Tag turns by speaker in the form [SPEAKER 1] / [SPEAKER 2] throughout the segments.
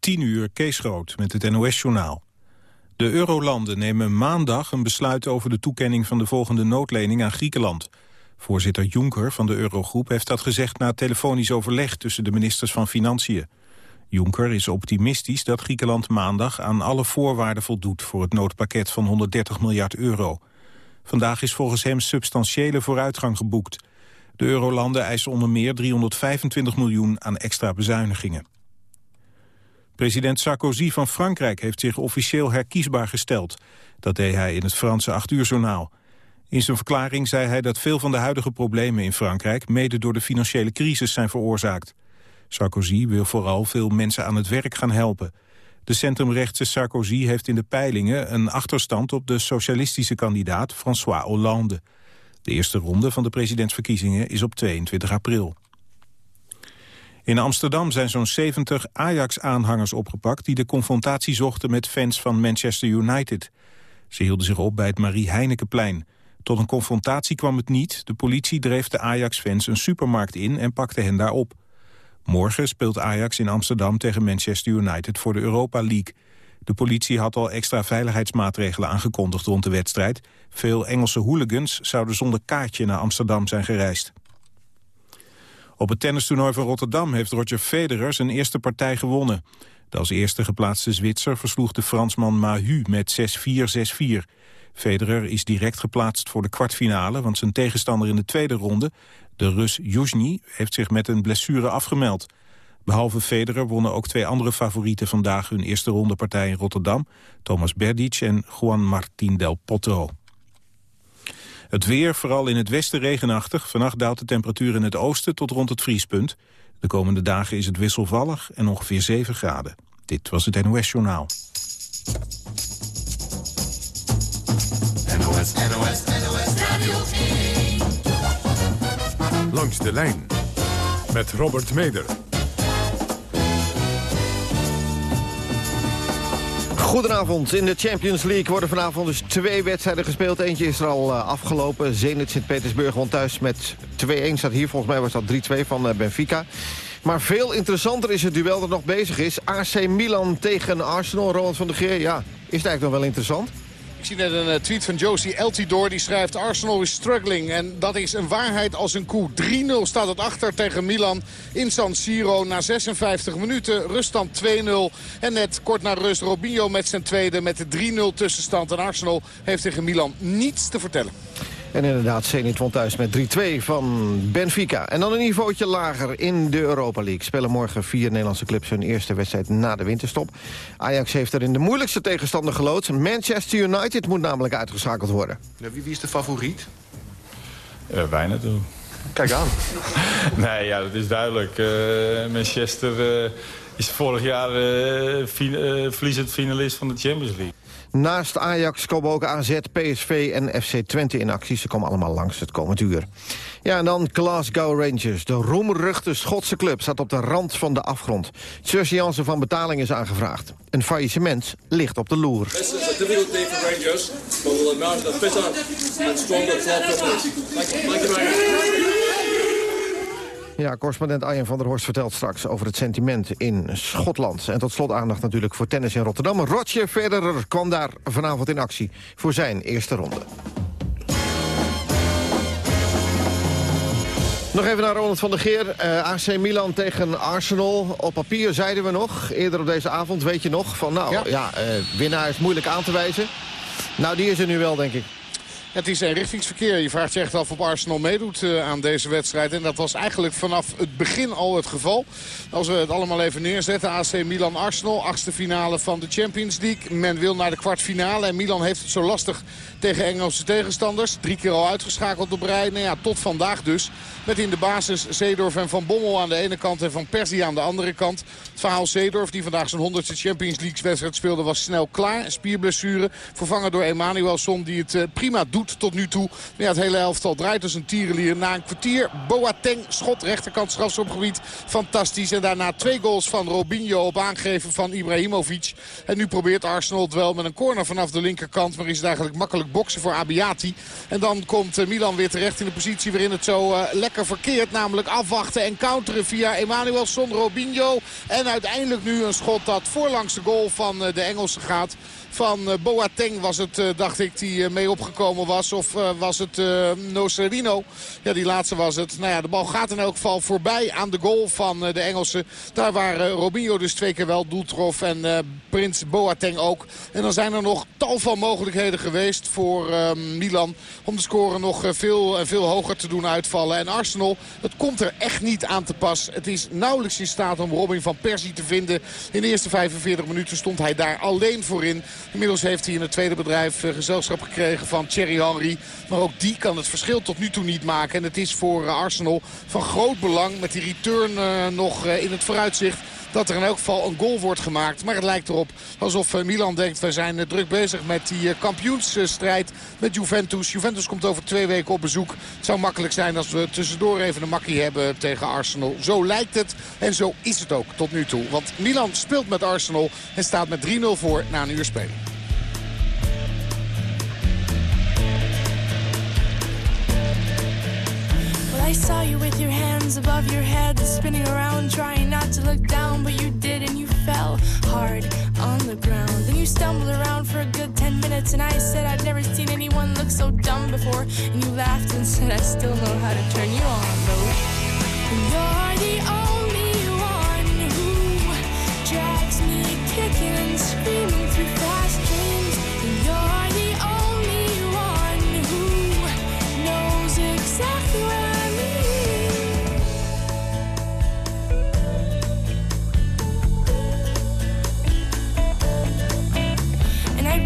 [SPEAKER 1] 10 uur Kees Groot met het NOS-journaal. De eurolanden nemen maandag een besluit over de toekenning van de volgende noodlening aan Griekenland. Voorzitter Juncker van de Eurogroep heeft dat gezegd na telefonisch overleg tussen de ministers van Financiën. Juncker is optimistisch dat Griekenland maandag aan alle voorwaarden voldoet voor het noodpakket van 130 miljard euro. Vandaag is volgens hem substantiële vooruitgang geboekt. De eurolanden eisen onder meer 325 miljoen aan extra bezuinigingen. President Sarkozy van Frankrijk heeft zich officieel herkiesbaar gesteld. Dat deed hij in het Franse 8 uur journaal. In zijn verklaring zei hij dat veel van de huidige problemen in Frankrijk... mede door de financiële crisis zijn veroorzaakt. Sarkozy wil vooral veel mensen aan het werk gaan helpen. De centrumrechtse Sarkozy heeft in de peilingen een achterstand... op de socialistische kandidaat François Hollande. De eerste ronde van de presidentsverkiezingen is op 22 april. In Amsterdam zijn zo'n 70 Ajax-aanhangers opgepakt... die de confrontatie zochten met fans van Manchester United. Ze hielden zich op bij het Marie Heinekenplein. Tot een confrontatie kwam het niet. De politie dreef de Ajax-fans een supermarkt in en pakte hen daar op. Morgen speelt Ajax in Amsterdam tegen Manchester United voor de Europa League. De politie had al extra veiligheidsmaatregelen aangekondigd rond de wedstrijd. Veel Engelse hooligans zouden zonder kaartje naar Amsterdam zijn gereisd. Op het tennistoernooi van Rotterdam heeft Roger Federer zijn eerste partij gewonnen. De als eerste geplaatste Zwitser versloeg de Fransman Mahu met 6-4, 6-4. Federer is direct geplaatst voor de kwartfinale... want zijn tegenstander in de tweede ronde, de Rus Yuzhny... heeft zich met een blessure afgemeld. Behalve Federer wonnen ook twee andere favorieten vandaag... hun eerste rondepartij in Rotterdam, Thomas Berdic en Juan Martín del Potro. Het weer, vooral in het westen regenachtig. Vannacht daalt de temperatuur in het oosten tot rond het vriespunt. De komende dagen is het wisselvallig en ongeveer 7 graden. Dit was het NOS Journaal.
[SPEAKER 2] NOS, NOS, NOS Radio
[SPEAKER 3] Langs de lijn met Robert Meder.
[SPEAKER 4] Goedenavond. In de Champions League worden vanavond dus twee wedstrijden gespeeld. Eentje is er al uh, afgelopen. Zenit Sint-Petersburg won thuis met 2-1. Staat hier, volgens mij was dat 3-2 van uh, Benfica. Maar veel interessanter is het duel dat nog bezig is. AC Milan tegen Arsenal. Roland van der Geer, ja, is het eigenlijk nog wel interessant?
[SPEAKER 5] Ik zie net een eh, tweet van Josie Eltidoor. Die schrijft Arsenal is struggling. En dat is een waarheid als een koe. 3-0 staat het achter tegen Milan in San Siro. Na 56 minuten ruststand 2-0. En net kort na rust Robinho met zijn tweede met de 3-0 tussenstand. En Arsenal heeft tegen Milan niets te vertellen.
[SPEAKER 4] En inderdaad, Zenit won thuis met 3-2 van Benfica. En dan een niveautje lager in de Europa League. Spelen morgen vier Nederlandse clubs hun eerste wedstrijd na de winterstop. Ajax heeft er in de moeilijkste tegenstander geloodst. Manchester United moet namelijk uitgeschakeld worden.
[SPEAKER 6] Ja, wie, wie, is de favoriet?
[SPEAKER 7] Uh, wij natuurlijk.
[SPEAKER 6] Kijk aan.
[SPEAKER 7] nee, ja, dat is duidelijk. Uh, Manchester uh, is vorig jaar verliezend finalist van de Champions League.
[SPEAKER 4] Naast Ajax komen ook AZ, PSV en FC Twente in actie. Ze komen allemaal langs het komend uur. Ja, en dan Glasgow Rangers. De roemruchte Schotse club staat op de rand van de afgrond. Surseance van betaling is aangevraagd. Een faillissement ligt op de loer. This is a Rangers, emerge fitter and club ja, correspondent Arjen van der Horst vertelt straks over het sentiment in Schotland. En tot slot aandacht natuurlijk voor tennis in Rotterdam. Roger Federer kwam daar vanavond in actie voor zijn eerste ronde. Nog even naar Ronald van der Geer. Uh, eh, AC Milan tegen Arsenal. Op papier zeiden we nog, eerder op deze avond, weet je nog... van nou, ja, ja uh, winnaar is moeilijk aan te wijzen. Nou, die is er nu wel, denk ik.
[SPEAKER 5] Het is een richtingsverkeer. Je vraagt je echt af of Arsenal meedoet uh, aan deze wedstrijd. En dat was eigenlijk vanaf het begin al het geval. Als we het allemaal even neerzetten. AC Milan-Arsenal, achtste finale van de Champions League. Men wil naar de kwartfinale. En Milan heeft het zo lastig tegen Engelse tegenstanders. Drie keer al uitgeschakeld op rij. Nou ja, tot vandaag dus. Met in de basis Zeedorf en Van Bommel aan de ene kant en Van Persie aan de andere kant. Het verhaal Zeedorf, die vandaag zijn 100ste Champions League wedstrijd speelde, was snel klaar. Spierblessure, vervangen door Emanuelson die het uh, prima doet tot nu toe. Ja, het hele elftal draait dus een tierenlier na een kwartier. Boateng, schot, rechterkant strafschopgebied. Fantastisch. En daarna twee goals van Robinho op aangeven van Ibrahimovic. En nu probeert Arsenal het wel met een corner vanaf de linkerkant. Maar is het eigenlijk makkelijk boksen voor Abiati. En dan komt eh, Milan weer terecht in de positie waarin het zo uh, lekker verkeert. Namelijk afwachten en counteren via Emmanuelson, Robinho. En uiteindelijk nu een schot dat voorlangs de goal van uh, de Engelsen gaat van uh, Boateng was het, uh, dacht ik, die uh, mee opgekomen was. Of was het Nocerino? Ja, die laatste was het. Nou ja, de bal gaat in elk geval voorbij aan de goal van de Engelsen. Daar waar Robinho dus twee keer wel doel trof en Prins Boateng ook. En dan zijn er nog tal van mogelijkheden geweest voor Milan... om de score nog veel veel hoger te doen uitvallen. En Arsenal, het komt er echt niet aan te pas. Het is nauwelijks in staat om Robin van Persie te vinden. In de eerste 45 minuten stond hij daar alleen voor in. Inmiddels heeft hij in het tweede bedrijf eh, gezelschap gekregen van Thierry Henry. Maar ook die kan het verschil tot nu toe niet maken. En het is voor eh, Arsenal van groot belang met die return uh, nog in het vooruitzicht dat er in elk geval een goal wordt gemaakt. Maar het lijkt erop alsof Milan denkt... wij zijn druk bezig met die kampioensstrijd met Juventus. Juventus komt over twee weken op bezoek. Het zou makkelijk zijn als we tussendoor even een makkie hebben tegen Arsenal. Zo lijkt het en zo is het ook tot nu toe. Want Milan speelt met Arsenal en staat met 3-0 voor na een uur spelen.
[SPEAKER 8] I saw you with your hands above your head, spinning around, trying not to look down, but you did, and you fell hard on the ground. Then you stumbled around for a good ten minutes, and I said I'd never seen anyone look so dumb before, and you laughed and said I still know how to turn you on, though. You're the only one who drags me kicking and screaming through fast dreams.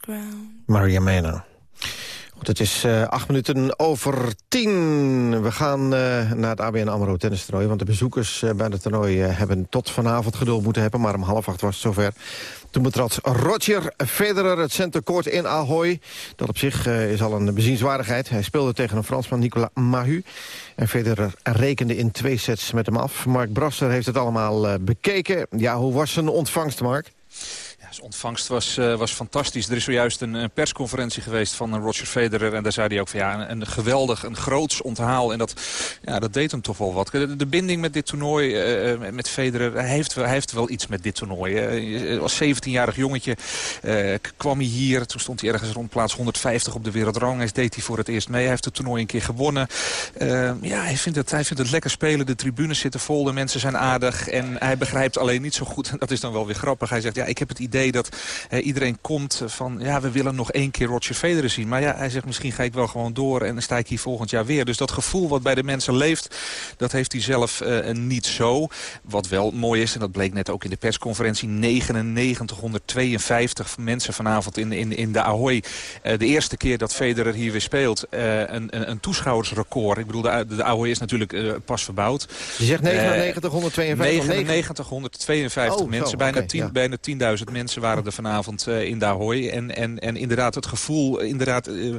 [SPEAKER 8] ground.
[SPEAKER 4] Maria Mena. Het is eh, acht minuten over tien. We gaan eh, naar het ABN AMRO tennistoernooi... want de bezoekers eh, bij het toernooi hebben tot vanavond geduld moeten hebben... maar om half acht was het zover. Toen betrad Roger Federer het centercourt in Ahoy. Dat op zich is al een bezienswaardigheid. Hij speelde tegen een Fransman, Nicolas Mahut. En Federer rekende in twee sets met hem af. Mark Brasser heeft het allemaal bekeken. Ja, hoe was zijn ontvangst, Mark?
[SPEAKER 9] Ontvangst was, uh, was fantastisch. Er is zojuist een, persconferentie geweest van Roger Federer. En daar zei hij ook van ja, een, geweldig, een groots onthaal. En dat, ja, dat deed hem toch wel wat. De, binding met dit toernooi, uh, met Federer, hij heeft, hij heeft wel iets met dit toernooi. als 17-jarig jongetje kwam hij hier. Toen stond hij ergens rond plaats 150 op de wereldranglijst. Deed hij voor het eerst mee. Hij heeft het toernooi een keer gewonnen. ja, hij vindt, het, hij vindt het lekker spelen. De tribunes zitten vol, de mensen zijn aardig. En hij begrijpt alleen niet zo goed, en dat is dan wel weer grappig. Hij zegt, ja, ik heb het idee dat iedereen komt van... ja, we willen nog één keer Roger Federer zien. Maar ja, hij zegt, misschien ga ik wel gewoon door en dan sta ik hier volgend jaar weer. Dus dat gevoel wat bij de mensen leeft, dat heeft hij zelf uh, niet zo. Wat wel mooi is, en dat bleek net ook in de persconferentie... 9952 mensen vanavond in, in, in de Ahoy. Uh, de eerste keer dat Federer hier weer speelt, een, een, een, toeschouwersrecord. Ik bedoel, de, de Ahoy is natuurlijk pas verbouwd.
[SPEAKER 4] Je zegt 9952?
[SPEAKER 9] 9952 oh, mensen, bijna, okay, ja. bijna 10.000 mensen waren er vanavond uh, in de Ahoy. En, en, en inderdaad, het gevoel inderdaad, uh,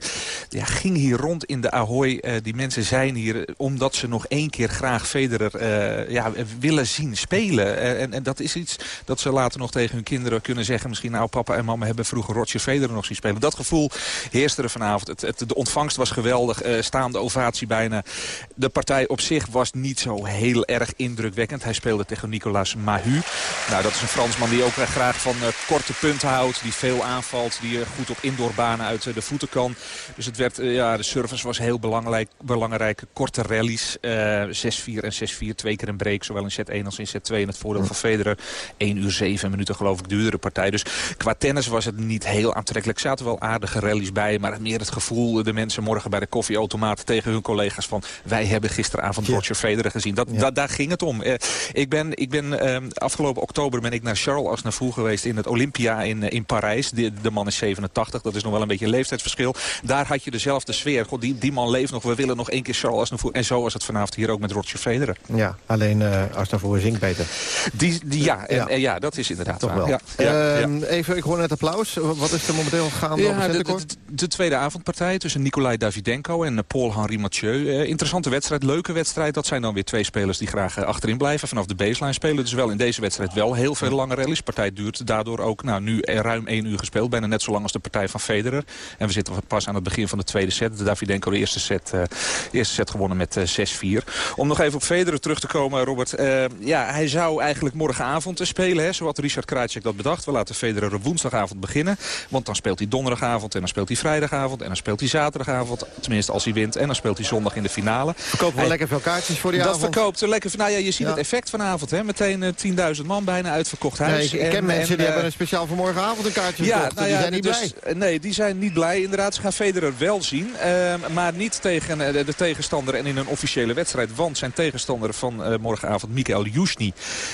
[SPEAKER 9] ja, ging hier rond in de Ahoy. Die mensen zijn hier omdat ze nog één keer graag Federer ja, willen zien spelen. en, en dat is iets dat ze later nog tegen hun kinderen kunnen zeggen. Misschien, nou papa en mama hebben vroeger Roger Federer nog zien spelen. Dat gevoel heerste er vanavond. Het, de ontvangst was geweldig. staande ovatie bijna. De partij op zich was niet zo heel erg indrukwekkend. Hij speelde tegen Nicolas Mahu. Nou, dat is een Fransman die ook graag van korte punten houdt. Die veel aanvalt. Die goed op indoorbanen uit de voeten kan. Dus het werd, ja, de service was heel belangrijk. Belangrijke korte rallies. 6-4 en 6-4. Twee keer een break. Zowel in set 1 als in set 2. In het voordeel van Federer. 1 uur 7 minuten geloof ik duurde de partij. Dus qua tennis was het niet heel aantrekkelijk. Er zaten wel aardige rallies bij. Maar meer het gevoel. De mensen morgen bij de koffieautomaat tegen hun collega's van... wij hebben gisteravond ja. Roger Federer gezien. Dat, ja. daar ging het om. ik ben, ik ben ehm, afgelopen oktober ben ik naar Charles Aznavour geweest in het Olympia in, eh, in Parijs. De, de man is 87, dat is nog wel een beetje een leeftijdsverschil. Daar had je dezelfde sfeer. God, die, die man leeft nog, we willen nog één keer Charles Aznavour. En zo was het vanavond hier ook met Roger Federer.
[SPEAKER 4] Ja, alleen uh, Aznavour zingt beter.
[SPEAKER 9] Die, die, ja, en, ja. En, ja, dat is inderdaad
[SPEAKER 4] Toch
[SPEAKER 9] waar.
[SPEAKER 4] wel. Ja, uh, even, ik hoor net applaus. Wat is er momenteel gaande
[SPEAKER 9] ja, de, de, de, tweede avondpartij tussen Nikolai Davidenko en Paul-Henri Mathieu. interessante wedstrijd, leuke wedstrijd. Dat zijn dan weer twee spelers die graag achterin blijven. Vanaf de baseline spelen. Dus wel in deze wedstrijd wel heel veel lange rallies. De partij duurt daardoor ook nou, nu ruim één uur gespeeld. Bijna net zo lang als de partij van Federer. En we zitten pas aan het begin van de tweede set. De Davidenko de eerste set, uh, eerste set gewonnen met uh, 6-4. Om nog even op Federer terug te komen, Robert. Uh, ja, hij zou eigenlijk morgenavond spelen. Hè, zoals Richard Krajcek dat bedacht. We laten Federer op woensdagavond beginnen. Want dan speelt hij donderdagavond en dan speelt hij vrijdagavond. En dan speelt hij zaterdagavond. Tenminste als hij wint. En dan speelt hij zondag in de finale.
[SPEAKER 4] Verkoopt wel lekker veel kaartjes voor die
[SPEAKER 9] dat
[SPEAKER 4] avond.
[SPEAKER 9] Dat verkoopt lekker. Nou ja, je ziet ja. het effect vanavond. Hè. Meteen 10.000 man bijna uitverkocht huis.
[SPEAKER 4] Nee, ik ken en, mensen en, die hebben speciaal voor morgenavond een kaartje
[SPEAKER 9] ja,
[SPEAKER 4] gekocht.
[SPEAKER 9] Nou
[SPEAKER 4] ja,
[SPEAKER 9] die
[SPEAKER 4] zijn niet
[SPEAKER 9] dus,
[SPEAKER 4] blij.
[SPEAKER 9] Nee, die zijn niet blij. Inderdaad, ze gaan Federer wel zien. Uh, maar niet tegen uh, de tegenstander en in een officiële wedstrijd. Want zijn tegenstander van morgenavond, Mikael Jusni,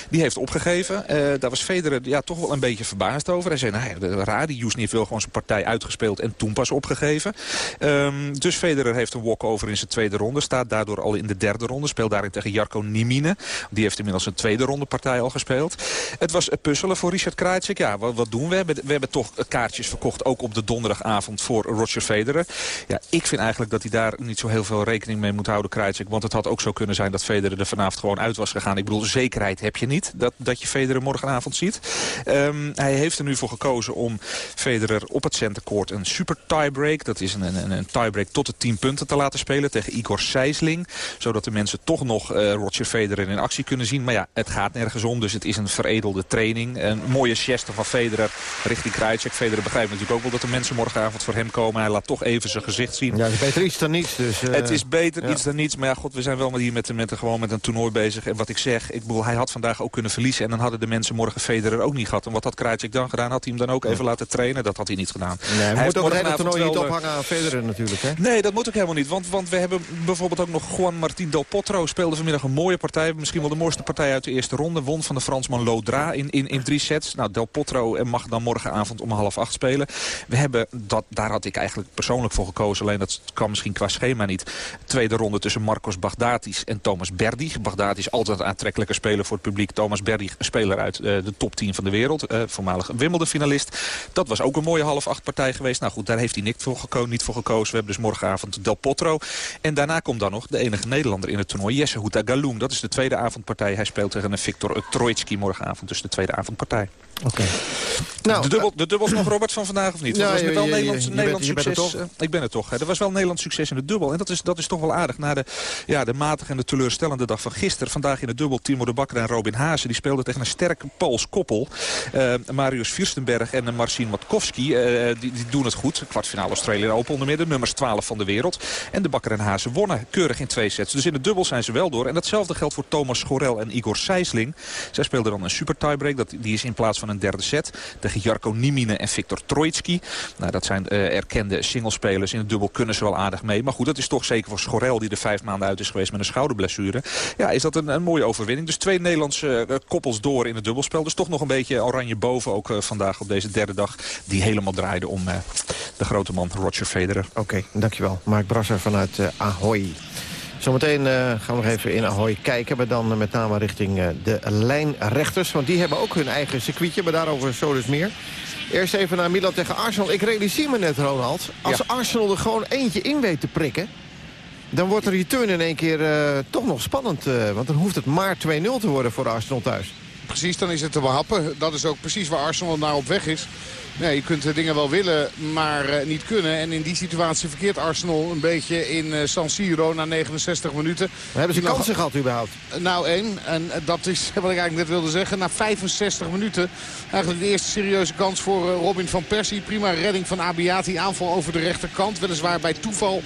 [SPEAKER 9] die heeft opgegeven. daar was Federer ja, toch wel een beetje verbaasd over. Hij zei, nou, raar, die Jusni heeft wel gewoon zijn partij uitgespeeld en toen pas opgegeven. Um, dus Federer heeft een walkover in zijn tweede ronde. Staat daardoor al in de derde ronde. Speelt daarin tegen Jarko Niemine. Die heeft inmiddels een tweede ronde partij al gespeeld. Het was puzzelen voor Richard Krajcek. Ja, wat, wat, doen we? We hebben, toch kaartjes verkocht, ook op de donderdagavond voor Roger Federer. Ja, ik vind eigenlijk dat hij daar niet zo heel veel rekening mee moet houden, Krajcek. Want het had ook zo kunnen zijn dat Federer er vanavond gewoon uit was gegaan. Ik bedoel, zekerheid heb je niet dat, dat je Federer morgenavond ziet. Um, hij heeft er nu voor gekozen om Federer op het centercourt een super tiebreak. Dat is een, een, een tiebreak tot de 10 punten te laten spelen tegen Igor Sijsling. Zodat de mensen toch nog uh, Roger Federer in actie kunnen zien. Maar ja, het gaat nergens om, dus het is een veredelde training. Een mooie geste van Federer richting Krajcek. Federer begrijpt natuurlijk ook wel dat de mensen morgenavond voor hem komen. Hij laat toch even zijn gezicht zien.
[SPEAKER 4] Ja, het is beter iets dan niets. Dus, uh,
[SPEAKER 9] het is beter
[SPEAKER 4] ja.
[SPEAKER 9] iets dan niets. Maar ja, god, we zijn wel hier met, met, gewoon met een toernooi bezig. En wat ik zeg, ik bedoel, hij had vandaag ook kunnen verliezen. En dan hadden de mensen morgen Federer ook niet gehad. En wat had Krajcek dan gedaan? Had hij hem dan ook even laten trainen? Dat had hij niet gedaan.
[SPEAKER 4] Nee, hij moet ook het toernooi niet
[SPEAKER 9] wel,
[SPEAKER 4] ophangen aan Federer natuurlijk. Hè?
[SPEAKER 9] Nee, dat moet ook helemaal niet. Want, want we hebben bijvoorbeeld ook nog Juan Martín Del Potro. Speelde vanmiddag een mooie partij. Misschien wel de mooiste partij uit de eerste ronde. Won van de Fransman Lodra in, in, in drie sets. Nou, Del Potro mag dan morgenavond om half acht spelen. We hebben, dat, daar had ik eigenlijk persoonlijk voor gekozen. Alleen dat kan misschien qua schema niet. Tweede ronde tussen Marcos Baghdatis en Thomas Berdy. Baghdatis is altijd een aantrekkelijke speler voor het publiek. Thomas Berdy, een speler uit uh, de top 10 van de wereld. Uh, voormalig Wimbledon finalist. Dat was ook een mooie half acht partij geweest. Nou goed, daar heeft hij niet voor, geko niet voor gekozen. We hebben dus morgenavond Del Potro. En daarna komt dan nog de enige Nederlander in het toernooi. Jesse Houta. Dat is de tweede avondpartij. Hij speelt tegen een Victor Troitsky morgenavond. Dus de tweede avondpartij.
[SPEAKER 4] Oké.
[SPEAKER 9] Nou, de, dubbel, de dubbels nog, Robert, van vandaag of niet? was wel Nederlands, Nederlands succes. ik ben het toch. Er was wel Nederlands succes in de dubbel. En dat is, dat is toch wel aardig. Na de, ja, de matige en de teleurstellende dag van gisteren. Vandaag in de dubbel Timo de Bakker en Robin Haase. Die speelden tegen een sterk Pools koppel. Uh, Marius Fürstenberg en Marcin Matkowski. Uh, die, die, doen het goed. Kwartfinale Australië Open onder meer. De nummers 12 van de wereld. En de Bakker en Haase wonnen keurig in twee sets. Dus in de dubbel zijn ze wel door. En datzelfde geldt voor Thomas Schorel en Igor Sijsling. Zij speelden dan een super tiebreak. Dat, die is in plaats van een derde set. Tegen Jarko Nimine en Viktor Troitsky. Nou, dat zijn uh, erkende singlespelers. In het dubbel kunnen ze wel aardig mee. Maar goed, dat is toch zeker voor Schorel die er vijf maanden uit is geweest met een schouderblessure. Ja, is dat een, een mooie overwinning. Dus twee Nederlandse uh, koppels door in het dubbelspel. Dus toch nog een beetje oranje boven ook uh, vandaag op deze derde dag. Die helemaal draaide om de grote man Roger Federer.
[SPEAKER 4] Oké, okay, dankjewel. Mark Brasser vanuit Ahoy. Zometeen uh, gaan we nog even in Ahoy kijken. Maar dan met name richting uh, de lijnrechters. Want die hebben ook hun eigen circuitje. Maar daarover zo dus meer. Eerst even naar Milan tegen Arsenal. Ik realiseer me net, Ronald. Als Arsenal er gewoon eentje in weet te prikken... dan wordt de return in één keer toch nog spannend. want dan hoeft het maar 2-0 te worden voor Arsenal thuis.
[SPEAKER 5] Precies, dan is het te behappen. Dat is ook precies waar Arsenal naar op weg is. Nee, je kunt de dingen wel willen, maar uh, niet kunnen. En in die situatie verkeert Arsenal een beetje in uh, San Siro na 69 minuten.
[SPEAKER 4] Maar hebben ze
[SPEAKER 5] nog...
[SPEAKER 4] kansen gehad überhaupt?
[SPEAKER 5] Nou, één. En dat is wat ik eigenlijk net wilde zeggen. Na 65 minuten eigenlijk de eerste serieuze kans voor Robin van Persie. Prima redding van Abiati. Aanval over de rechterkant. Weliswaar bij toeval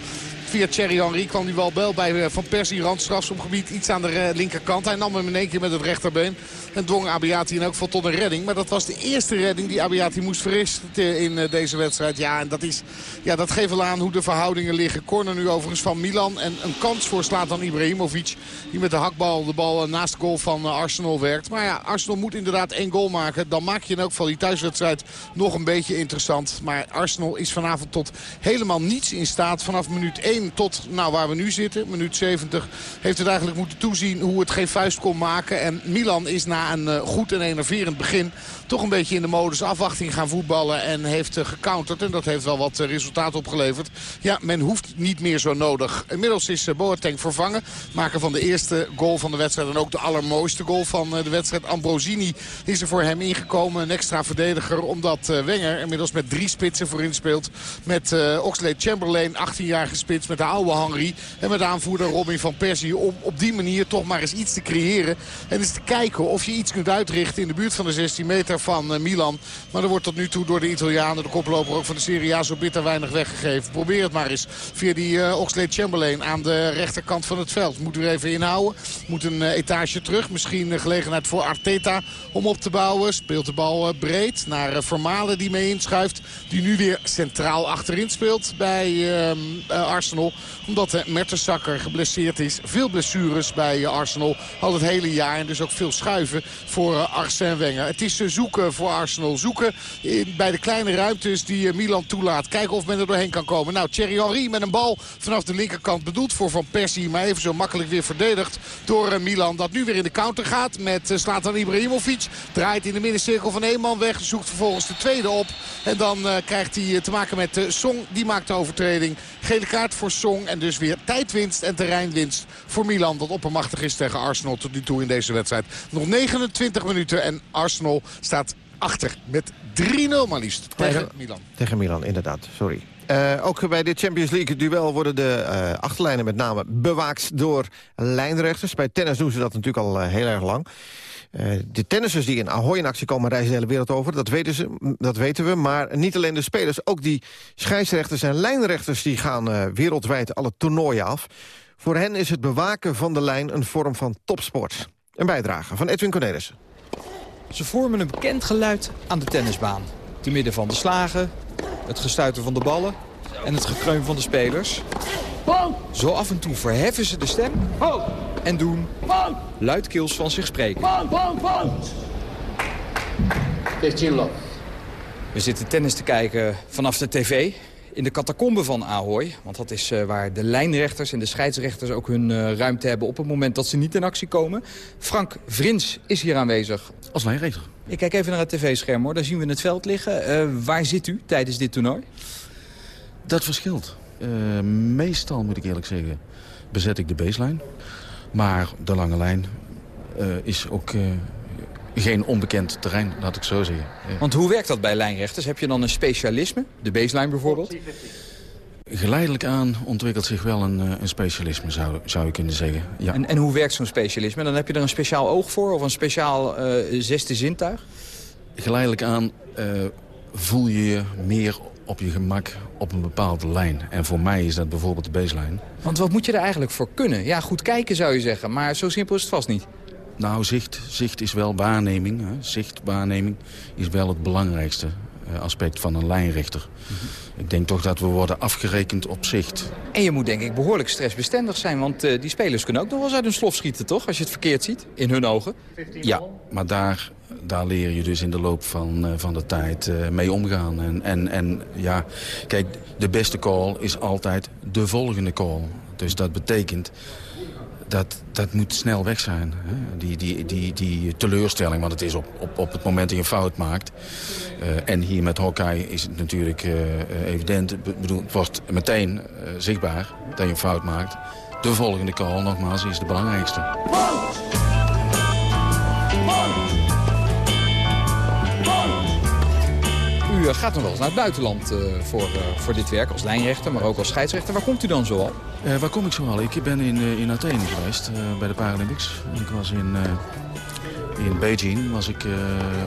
[SPEAKER 5] Via Thierry Henry kwam die bal bij Van Persie. Randstrafschopgebied iets aan de linkerkant. Hij nam hem in één keer met het rechterbeen. En dwong Abiati in elk geval tot een redding. Maar dat was de eerste redding die Abiati moest verrichten in deze wedstrijd. Ja, en dat, is, ja, dat geeft wel aan hoe de verhoudingen liggen. Corner nu overigens van Milan. En een kans voor slaat dan Ibrahimovic. Die met de hakbal de bal naast de goal van Arsenal werkt. Maar ja, Arsenal moet inderdaad één goal maken. Dan maak je in elk geval die thuiswedstrijd nog een beetje interessant. Maar Arsenal is vanavond tot helemaal niets in staat. Vanaf minuut 1 tot nou, waar we nu zitten, minuut 70, heeft het eigenlijk moeten toezien hoe het geen vuist kon maken. En Milan is na een uh, goed en enerverend begin toch een beetje in de modus afwachting gaan voetballen. En heeft uh, gecounterd. En dat heeft wel wat uh, resultaat opgeleverd. Ja, men hoeft niet meer zo nodig. Inmiddels is Boateng vervangen. Maker van de eerste goal van de wedstrijd. En ook de allermooiste goal van de wedstrijd. Ambrosini is er voor hem ingekomen. Een extra verdediger. Omdat Wenger inmiddels met drie spitsen voorin speelt. Met Oxlade Chamberlain, 18-jarige spits. Met de oude Henry. En met aanvoerder Robin van Persie. Om op die manier toch maar eens iets te creëren. En eens te kijken of je iets kunt uitrichten in de buurt van de 16 meter van uh, Milan. Maar er wordt tot nu toe door de Italianen, de koploper ook van de Serie A, zo bitter weinig weggegeven. Probeer het maar eens via die uh, Oxlade Chamberlain aan de rechterkant van het veld. Moet er even inhouden. Moet een uh, etage terug. Misschien gelegenheid voor Arteta om op te bouwen. Speelt de bal breed naar Vermalen die mee inschuift. Die nu weer centraal achterin speelt bij ehm, Arsenal. Omdat Mertensakker geblesseerd is. Veel blessures bij Arsenal. Al het hele jaar. En dus ook veel schuiven voor Arsène Wenger. Het is zoeken voor Arsenal. Zoeken bij de kleine ruimtes die Milan toelaat. Kijken of men er doorheen kan komen. Nou, Thierry Henry met een bal vanaf de linkerkant bedoeld voor Van Persie. Maar even zo makkelijk weer verdedigd door Milan. Dat nu weer in de counter gaat met Slatan Ibrahimovic. Draait in de middencirkel van één man weg. Zoekt vervolgens de tweede op. En dan krijgt hij te maken met Song. Die maakt de overtreding. Gele kaart voor Song. En dus weer tijdwinst en terreinwinst voor Milan. Dat oppermachtig is tegen Arsenal tot nu toe in deze wedstrijd. Nog 29 minuten en Arsenal staat achter met 3-0 maar liefst tegen, tegen, Milan.
[SPEAKER 4] Tegen Milan, inderdaad. Sorry. Uh, ook bij dit Champions League duel worden de uh, achterlijnen met name bewaakt door lijnrechters. Bij tennis doen ze dat natuurlijk al uh, heel erg lang. De tennissers die in Ahoy in actie komen reizen de hele wereld over. Dat weten, ze, dat weten we. Maar niet alleen de spelers, ook die scheidsrechters en lijnrechters... die gaan wereldwijd alle toernooien af. Voor hen is het bewaken van de lijn een vorm van topsport. Een bijdrage van Edwin Cornelissen.
[SPEAKER 10] Ze vormen een bekend geluid aan de tennisbaan. Te midden van de slagen, het gestuiten van de ballen en het gekreun van de spelers. Zo af en toe verheffen ze de stem en doen luidkeels van zich spreken. We zitten tennis te kijken vanaf de tv in de catacombe van Ahoy. Want dat is uh, waar de lijnrechters en de scheidsrechters ook hun uh, ruimte hebben... op het moment dat ze niet in actie komen. Frank Vrins is hier aanwezig.
[SPEAKER 11] Als lijnrechter.
[SPEAKER 10] Ik kijk even naar het tv-scherm, hoor. Daar zien we het veld liggen. Uh, waar zit u tijdens dit toernooi?
[SPEAKER 11] Dat verschilt. Meestal, moet ik eerlijk zeggen, bezet ik de baseline. Maar de lange lijn is ook geen onbekend terrein, laat ik zo zeggen.
[SPEAKER 10] Want hoe werkt dat bij lijnrechters? Heb je dan een specialisme, de baseline bijvoorbeeld?
[SPEAKER 11] Geleidelijk aan ontwikkelt zich wel een, een specialisme, zou, zou je kunnen zeggen. Ja.
[SPEAKER 10] En, en hoe werkt zo'n specialisme? Dan heb je er een speciaal oog voor of een speciaal uh, zesde zintuig?
[SPEAKER 11] Geleidelijk aan uh, voel je je meer op je gemak op een bepaalde lijn. En voor mij is dat bijvoorbeeld de baseline.
[SPEAKER 10] Want wat moet je er eigenlijk voor kunnen? Ja, goed kijken zou je zeggen, maar zo simpel is het vast niet.
[SPEAKER 11] Nou, zicht, zicht is wel waarneming. Hè. Zicht, waarneming is wel het belangrijkste aspect van een lijnrichter. Mm -hmm. Ik denk toch dat we worden afgerekend op zicht.
[SPEAKER 10] En je moet denk ik behoorlijk stressbestendig zijn... want uh, die spelers kunnen ook nog wel eens uit hun slof schieten, toch? Als je het verkeerd ziet, in hun ogen.
[SPEAKER 11] Ja, maar daar, daar leer je dus in de loop van, uh, van de tijd uh, mee omgaan. En, en, en ja, kijk, de beste call is altijd de volgende call. Dus dat betekent dat, dat moet snel weg zijn. Hè? Die, die, die, die teleurstelling, want het is op, op, op het moment dat je een fout maakt. Uh, en hier met hockey is het natuurlijk uh, evident. Ik bedoel, het wordt meteen zichtbaar dat je een fout maakt. De volgende call, nogmaals, is de belangrijkste.
[SPEAKER 10] U gaat nog wel eens naar het buitenland uh, voor, uh, voor dit werk als lijnrechter, maar ook als scheidsrechter. Waar komt u dan zoal?
[SPEAKER 11] Uh, waar kom ik zoal? Ik ben in, in Athene geweest bij de Paralympics. Ik was in, in Beijing, was ik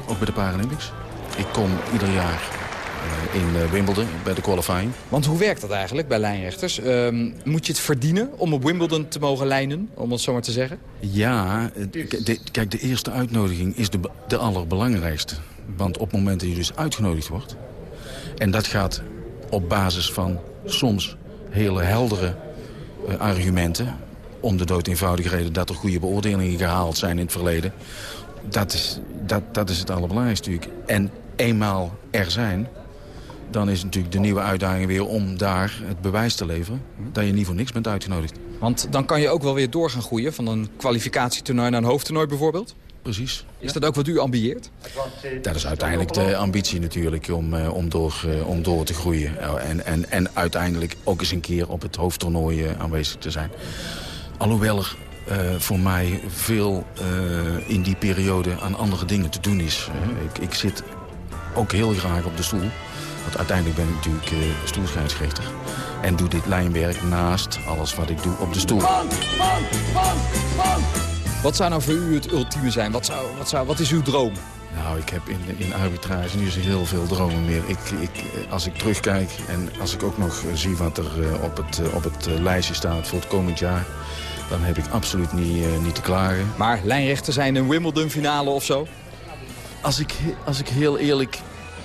[SPEAKER 11] ook bij de Paralympics. Ik kom ieder jaar in Wimbledon bij de qualifying.
[SPEAKER 10] Want hoe werkt dat eigenlijk bij lijnrechters? Um, moet je het verdienen om op Wimbledon te mogen lijnen, om het zo maar te zeggen?
[SPEAKER 11] Ja, de, kijk, de eerste uitnodiging is de, de allerbelangrijkste. Want op het moment dat je dus uitgenodigd wordt... en dat gaat op basis van soms hele heldere uh, argumenten... om de dood eenvoudige reden dat er goede beoordelingen gehaald zijn in het verleden... dat is, dat, dat is het allerbelangrijkste natuurlijk. En eenmaal er zijn, dan is natuurlijk de nieuwe uitdaging weer om daar het bewijs te leveren... dat je niet voor niks bent uitgenodigd.
[SPEAKER 10] Want dan kan je ook wel weer door gaan groeien... van een kwalificatietoernooi naar een hoofdtoernooi bijvoorbeeld?
[SPEAKER 11] Precies.
[SPEAKER 10] Is dat ook wat u ambieert?
[SPEAKER 11] Dat is uiteindelijk de ambitie natuurlijk om, uh, om, door, uh, om door te groeien. En, en, en uiteindelijk ook eens een keer op het hoofdtoernooi uh, aanwezig te zijn. Alhoewel er voor mij veel in die periode aan andere dingen te doen is. Ik, ik, zit ook heel graag op de stoel. Want uiteindelijk ben ik natuurlijk stoelscheidsrechter. En doe dit lijnwerk naast alles wat ik doe op de stoel.
[SPEAKER 10] Wat zou nou voor u het ultieme zijn? Wat, zou, wat, zou, wat is uw droom?
[SPEAKER 11] Nou, ik heb in, in arbitrage niet zo heel veel dromen meer. Ik, ik, als ik terugkijk en als ik ook nog zie wat er op het, op het lijstje staat voor het komend jaar... dan heb ik absoluut niet, niet te klagen.
[SPEAKER 10] Maar lijnrechten zijn een Wimbledon-finale of zo?
[SPEAKER 11] Als ik, als ik heel eerlijk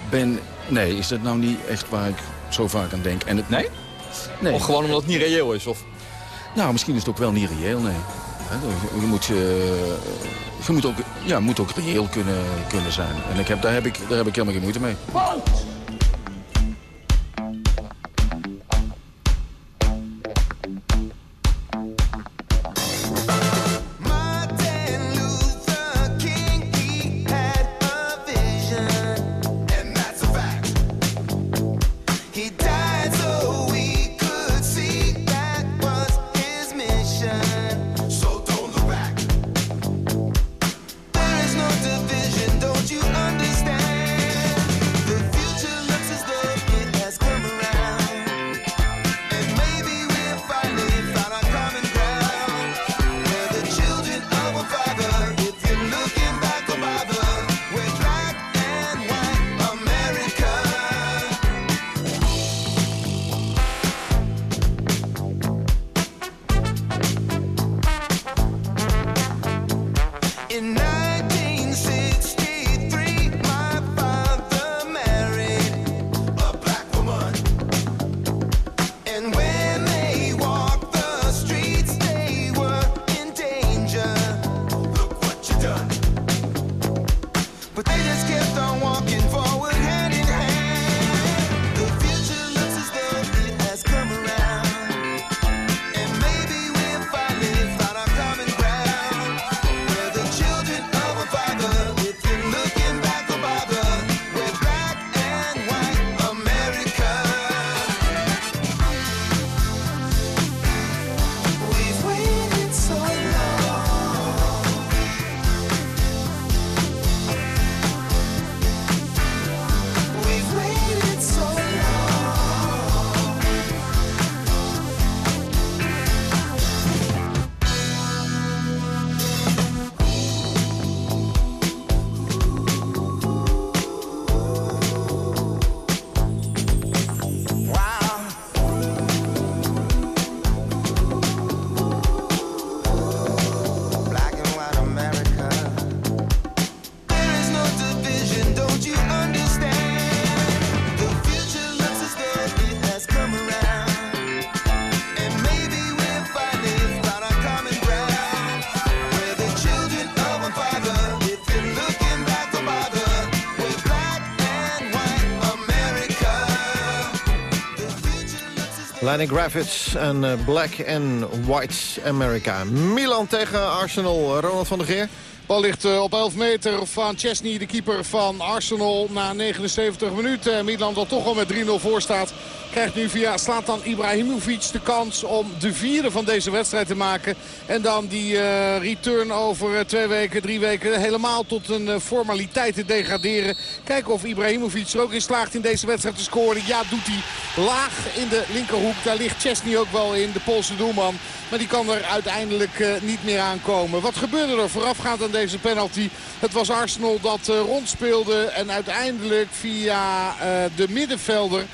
[SPEAKER 11] ben... Nee, is dat nou niet echt waar ik zo vaak aan denk. En het,
[SPEAKER 10] nee?
[SPEAKER 11] nee?
[SPEAKER 10] Of gewoon omdat het niet reëel is? Of?
[SPEAKER 11] Nou, misschien is het ook wel niet reëel, nee. Je moet, uh, je moet, ook, ja, moet ook reëel kunnen, kunnen zijn. En ik heb, daar, heb ik, daar heb ik helemaal geen moeite mee.
[SPEAKER 4] Lenny Graffits en uh, Black and White America. Milan tegen Arsenal. Ronald van der Geer.
[SPEAKER 5] Bal ligt eh, op 11 meter van Chesney, de keeper van Arsenal. Na 79 minuten. Milan dat toch al met 3-0 voor staat. Krijgt nu via Slatan Ibrahimovic de kans om de vierde van deze wedstrijd te maken. En dan die uh, return over uh, twee weken, drie weken helemaal tot een uh, formaliteit te degraderen. Kijken of Ibrahimovic er ook in slaagt in deze wedstrijd te scoren. Ja, doet hij laag in de linkerhoek. Daar ligt Chesney ook wel in, de Poolse doelman. Maar die kan er uiteindelijk niet meer aankomen. Wat gebeurde er voorafgaand aan deze penalty? Het was Arsenal dat rondspeelde en uiteindelijk via de middenvelder...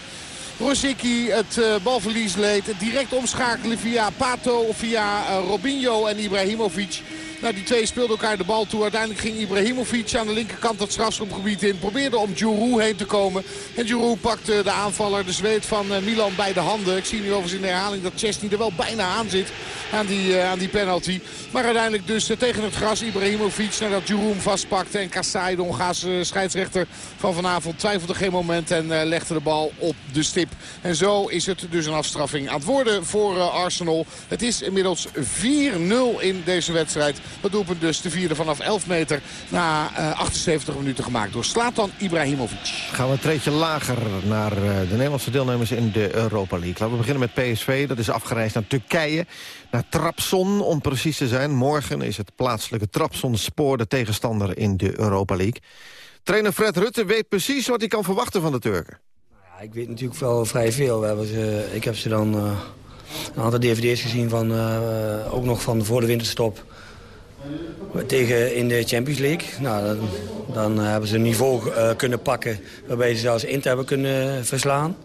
[SPEAKER 5] Rosicki het uh, balverlies leed. Direct omschakelen via Pato, of via uh, Robinho en Ibrahimovic. Nou, die twee speelden elkaar de bal toe. Uiteindelijk ging Ibrahimovic aan de linkerkant het strafschopgebied in. Probeerde om Giroud heen te komen. En Giroud pakte de aanvaller, de zweet van uh, Milan, bij de handen. Ik zie nu overigens in de herhaling dat Chesney er wel bijna aan zit. Aan die, uh, aan die penalty. Maar uiteindelijk dus uh, tegen het gras Ibrahimovic nadat Giroud hem vastpakte. En Kassai, de Hongaarse scheidsrechter van vanavond, twijfelde geen moment. En legde de bal op de stip. En zo is het dus een afstraffing aan het worden voor Arsenal. Het is inmiddels 4-0 in deze wedstrijd. Dat doelpunt dus de vierde vanaf 11 meter na uh, 78 minuten gemaakt door Slatan Ibrahimovic.
[SPEAKER 4] Gaan we een treetje lager naar uh, de Nederlandse deelnemers in de Europa League. Laten we beginnen met PSV. Dat is afgereisd naar Turkije, naar Trabzon om precies te zijn. Morgen is het plaatselijke Trabzon-spoor de tegenstander in de Europa League. Trainer Fred Rutte weet precies wat hij kan verwachten van de Turken.
[SPEAKER 12] Nou ja, ik weet natuurlijk wel vrij veel. We hebben ze, ik heb ze dan uh, een aantal dvd's gezien, van, uh, ook nog van voor de winterstop tegen in de Champions League. Nou, dan, hebben ze een niveau uh, kunnen pakken waarbij ze zelfs Inter hebben kunnen verslaan.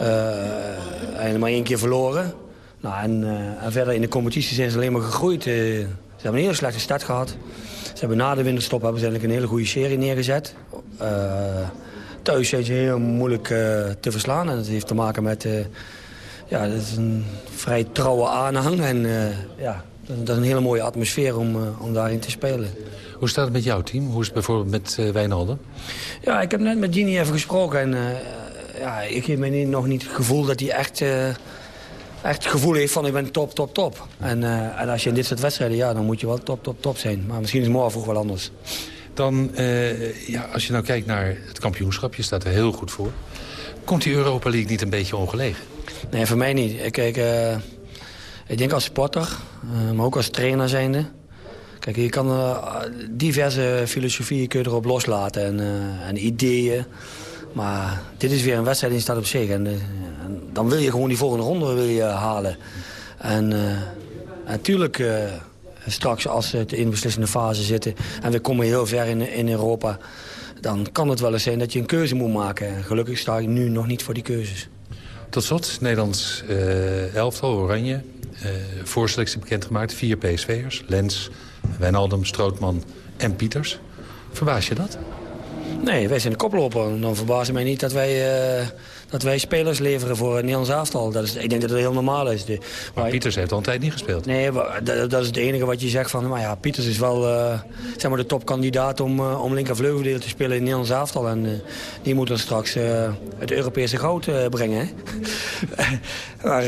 [SPEAKER 12] Uh, en maar één keer verloren. Nou, en, en, verder in de competitie zijn ze alleen maar gegroeid. ze hebben een hele slechte start gehad. Ze hebben na de winterstop hebben ze eigenlijk een hele goede serie neergezet. thuis zijn ze heel moeilijk te verslaan. En dat heeft te maken met... ja, dat is een vrij trouwe aanhang. En ja, dat is een hele mooie atmosfeer om, uh, om daarin te spelen.
[SPEAKER 13] Hoe staat het met jouw team? Hoe is het bijvoorbeeld met uh, Wijnaldum?
[SPEAKER 12] Ja, ik heb net met Gini even gesproken. En uh, ja, ik heb me nog niet het gevoel dat hij echt, echt het gevoel heeft van ik ben top, top, top. En, en als je in dit soort wedstrijden, ja, dan moet je wel top, top, top zijn. Maar misschien is morgen vroeg wel anders.
[SPEAKER 13] Dan, ja, als je nou kijkt naar het kampioenschap, je staat er heel goed voor. Komt die Europa League niet een beetje ongelegen?
[SPEAKER 12] Nee, voor mij niet. Kijk, ik denk als sporter, uh, maar ook als trainer zijnde. Kijk, je kan uh, diverse filosofieën kun je erop loslaten en, uh, en, ideeën. Maar dit is weer een wedstrijd die staat op zich. En, dan wil je gewoon die volgende ronde wil je halen. En natuurlijk straks als we in de beslissende fase zitten... en we komen heel ver in, in Europa... dan kan het wel eens zijn dat je een keuze moet maken. Gelukkig sta ik nu nog niet voor die keuzes.
[SPEAKER 13] Tot slot, Nederlands elftal, Oranje voorselectie bekendgemaakt. Vier PSV'ers. Lens, Wijnaldum, Strootman en Pieters. Verbaas je dat?
[SPEAKER 12] Nee, wij zijn de koploper. Dan verbaast mij niet dat wij, uh, dat wij spelers leveren voor het Nederlands elftal. Dat is, ik denk dat het heel normaal is. De,
[SPEAKER 13] maar Pieters heeft al een tijd niet gespeeld.
[SPEAKER 12] Nee, dat, dat, is het enige wat je zegt van... Maar ja, Pieters is wel uh, zeg maar de topkandidaat om, uh, om linkervleugeldeel te spelen in het Nederlands elftal. En die moet dan straks het Europese goud brengen. maar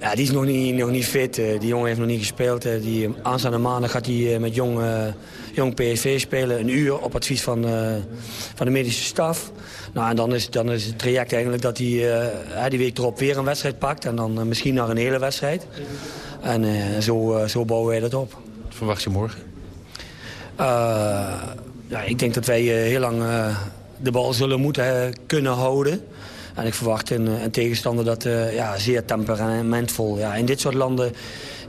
[SPEAKER 12] ja, die is nog niet, nog niet fit. die jongen heeft nog niet gespeeld. die, aanstaande maandag gaat hij met jong, jong PSV spelen. Een uur op advies van, van de medische staf. Nou, en dan is, dan is het traject eigenlijk dat hij uh, die week erop weer een wedstrijd pakt. En dan uh, misschien naar een hele wedstrijd. En uh, zo, zo bouwen wij dat op.
[SPEAKER 13] Wat verwacht je morgen?
[SPEAKER 12] ja, ik denk dat wij heel lang de bal zullen moeten kunnen houden. En ik verwacht een, een tegenstander dat ja, zeer temperamentvol... Ja, in dit soort landen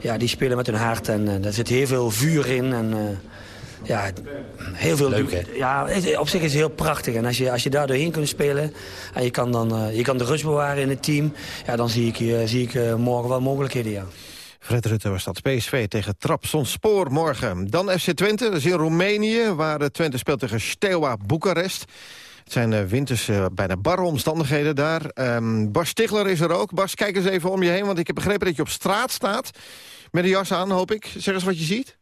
[SPEAKER 12] ja, die spelen met hun hart en er zit heel veel vuur in... En, ja, heel veel...
[SPEAKER 13] Leuk, hè?
[SPEAKER 12] Ja, op zich is het heel prachtig. En als je, als je daar doorheen kunt spelen... en je kan, dan, uh, je kan de rust bewaren in het team... Ja, dan zie ik, uh, zie ik uh, morgen wel mogelijkheden, ja.
[SPEAKER 4] Fred Rutte was dat PSV tegen Trabzonspor morgen. Dan FC Twente, dat is in Roemenië... waar Twente speelt tegen Steaua Boekarest. Het zijn winters bijna barre omstandigheden daar. Um, Bas Stigler is er ook. Bas, kijk eens even om je heen, want ik heb begrepen dat je op straat staat. Met een jas aan, hoop ik. Zeg eens wat je ziet.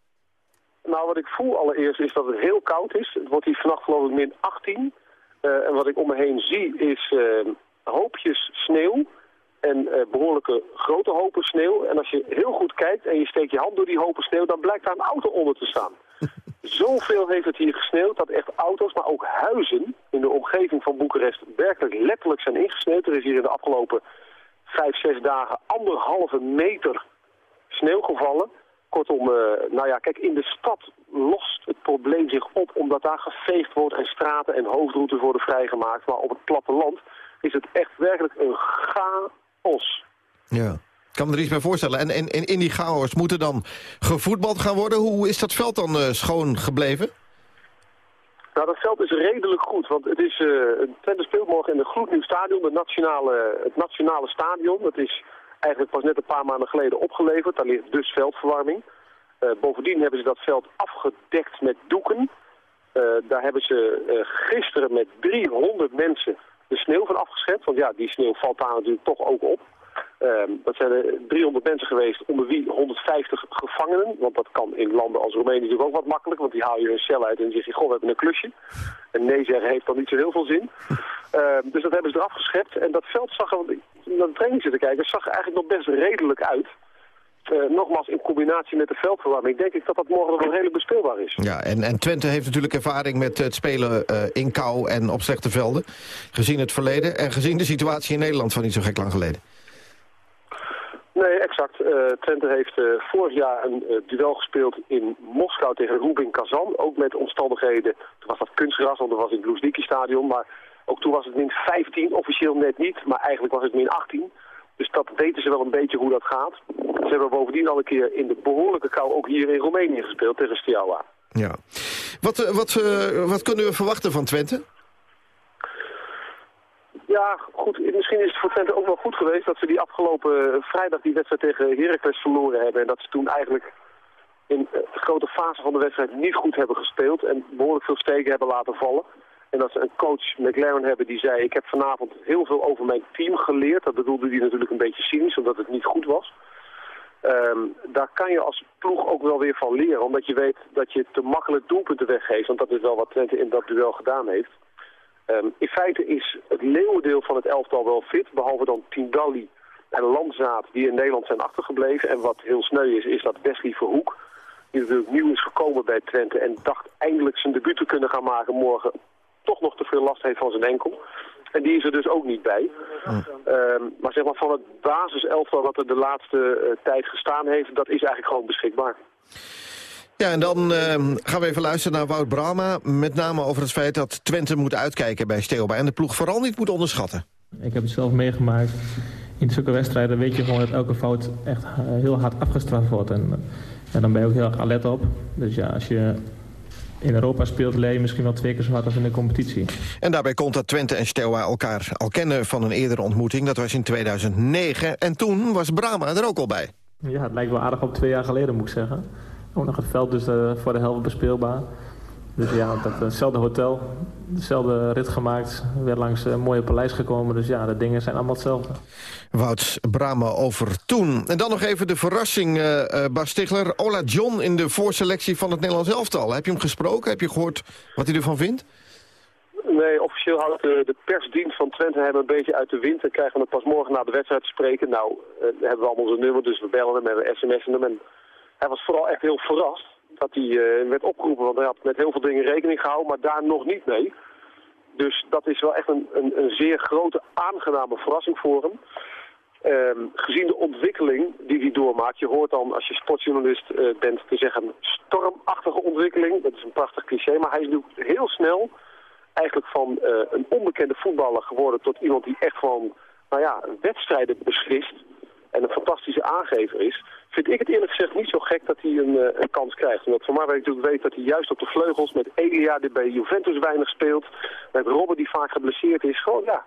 [SPEAKER 14] Nou, wat ik voel allereerst is dat het heel koud is. Het wordt hier vannacht geloof ik min 18. Uh, en wat ik om me heen zie is uh, hoopjes sneeuw. en eh, behoorlijke grote hopen sneeuw. En als je heel goed kijkt en je steekt je hand door die hopen sneeuw, dan blijkt daar een auto onder te staan. Zoveel heeft het hier gesneeuwd dat echt auto's, maar ook huizen in de omgeving van Boekarest werkelijk letterlijk zijn ingesneeuwd. Er is hier in de afgelopen vijf, zes dagen anderhalve meter sneeuw gevallen. Kortom, uh, nou ja, kijk, in de stad lost het probleem zich op omdat daar geveegd wordt en straten en hoofdroutes worden vrijgemaakt. Maar op het platteland is het echt werkelijk een chaos.
[SPEAKER 4] Ja, ik kan me er iets bij voorstellen. En, en, in die chaos moet er dan gevoetbald gaan worden. Hoe is dat veld dan uh, schoon gebleven?
[SPEAKER 14] Nou, dat veld is redelijk goed, want het is, uh, Twente speelt morgen in een gloednieuw stadion, de nationale, het nationale stadion. Dat is eigenlijk pas net een paar maanden geleden opgeleverd. Daar ligt dus veldverwarming. Uh, bovendien hebben ze dat veld afgedekt met doeken. Uh, daar hebben ze uh, gisteren met 300 mensen de sneeuw van afgeschept. Want ja, die sneeuw valt daar natuurlijk toch ook op. Ehm, dat zijn er 300 mensen geweest, onder wie 150 gevangenen. Want dat kan in landen als Roemenië natuurlijk ook wat makkelijk. Want die haal je hun cel uit en zeg je, goh, we hebben een klusje. En nee zeggen heeft dan niet zo heel veel zin. Ehm, dus dat hebben ze eraf geschept. En dat veld zag er, naar de training zitten kijken, zag er eigenlijk nog best redelijk uit. Uh, nogmaals, in combinatie met de veldverwarming denk ik dat dat morgen nog wel redelijk bespeelbaar is.
[SPEAKER 4] Ja, en, en Twente heeft natuurlijk ervaring met het spelen uh, in kou en op slechte velden. Gezien het verleden en gezien de situatie in Nederland van niet zo gek lang geleden.
[SPEAKER 14] Nee, exact. Uh, Twente heeft uh, vorig jaar een uh, duel gespeeld in Moskou tegen Rubin Kazan. Ook met omstandigheden, toen was dat kunstgras, want dat was in het Luzhniki stadion. Maar ook toen was het min 15, officieel net niet, maar eigenlijk was het min 18. Dus dat weten ze wel een beetje hoe dat gaat. Ze hebben bovendien al een keer in de behoorlijke kou ook hier in Roemenië gespeeld tegen Steaua.
[SPEAKER 4] Ja. Wat, wat, wat kunnen we verwachten van Twente?
[SPEAKER 14] Ja, goed. Misschien is het voor Twente ook wel goed geweest dat ze die afgelopen vrijdag die wedstrijd tegen Heracles verloren hebben. En dat ze toen eigenlijk in de grote fase van de wedstrijd niet goed hebben gespeeld en behoorlijk veel steken hebben laten vallen. En dat ze een coach McLaren hebben die zei, ik heb vanavond heel veel over mijn team geleerd. Dat bedoelde hij natuurlijk een beetje cynisch, omdat het niet goed was. Um, daar kan je als ploeg ook wel weer van leren, omdat je weet dat je te makkelijk doelpunten weggeeft. Want dat is wel wat Twente in dat duel gedaan heeft. Um, in feite is het leeuwendeel van het elftal wel fit, behalve dan Tindalli en Landzaat die in Nederland zijn achtergebleven. En wat heel sneu is, is dat Wesley Verhoek, die natuurlijk nieuw is gekomen bij Twente en dacht eindelijk zijn debuut te kunnen gaan maken morgen, toch nog te veel last heeft van zijn enkel. En die is er dus ook niet bij. Um, maar zeg maar van het basiselftal wat er de laatste uh, tijd gestaan heeft, dat is eigenlijk gewoon beschikbaar.
[SPEAKER 4] Ja, en dan uh, gaan we even luisteren naar Wout Brama. Met name over het feit dat Twente moet uitkijken bij Steelba. En de ploeg vooral niet moet onderschatten.
[SPEAKER 15] Ik heb het zelf meegemaakt. In zulke wedstrijden weet je gewoon dat elke fout echt heel hard afgestraft wordt. En, en dan ben je ook heel erg alert op. Dus ja, als je in Europa speelt, leer je misschien wel twee keer zo hard als in de competitie.
[SPEAKER 4] En daarbij komt dat Twente en Steaua elkaar al kennen van een eerdere ontmoeting. Dat was in 2009. En toen was Brama er ook al bij.
[SPEAKER 15] Ja, het lijkt wel aardig op twee jaar geleden, moet ik zeggen. Ook nog het veld dus uh, voor de helft bespeelbaar. Dus ja, dat, hetzelfde hotel, dezelfde rit gemaakt, weer langs een mooie paleis gekomen. Dus ja, de dingen zijn allemaal hetzelfde.
[SPEAKER 4] Wout Brama over toen. En dan nog even de verrassing, uh, uh, Bas Stigler. Ola John in de voorselectie van het Nederlands elftal. Heb je hem gesproken? Heb je gehoord wat hij ervan vindt?
[SPEAKER 14] Nee, officieel houdt de, de, persdienst van Twente hem een beetje uit de wind. En krijgen we het pas morgen na de wedstrijd te spreken. Nou, uh, hebben we allemaal zijn nummer, dus we bellen hem en we sms'en hem. En hij was vooral echt heel verrast dat hij uh, werd opgeroepen. Want hij had met heel veel dingen rekening gehouden, maar daar nog niet mee. Dus dat is wel echt een, een, een zeer grote, aangename verrassing voor hem. Um, gezien de ontwikkeling die hij doormaakt. Je hoort dan, als je sportjournalist uh, bent, te zeggen stormachtige ontwikkeling. Dat is een prachtig cliché, maar hij is nu heel snel eigenlijk van uh, een onbekende voetballer geworden tot iemand die echt van nou ja, wedstrijden beslist en een fantastische aangever is, vind ik het eerlijk gezegd niet zo gek dat hij een, een kans krijgt. Omdat Van Marwijk natuurlijk weet dat hij juist op de vleugels met Elia, die bij Juventus weinig speelt, met Robben die vaak geblesseerd is, gewoon ja,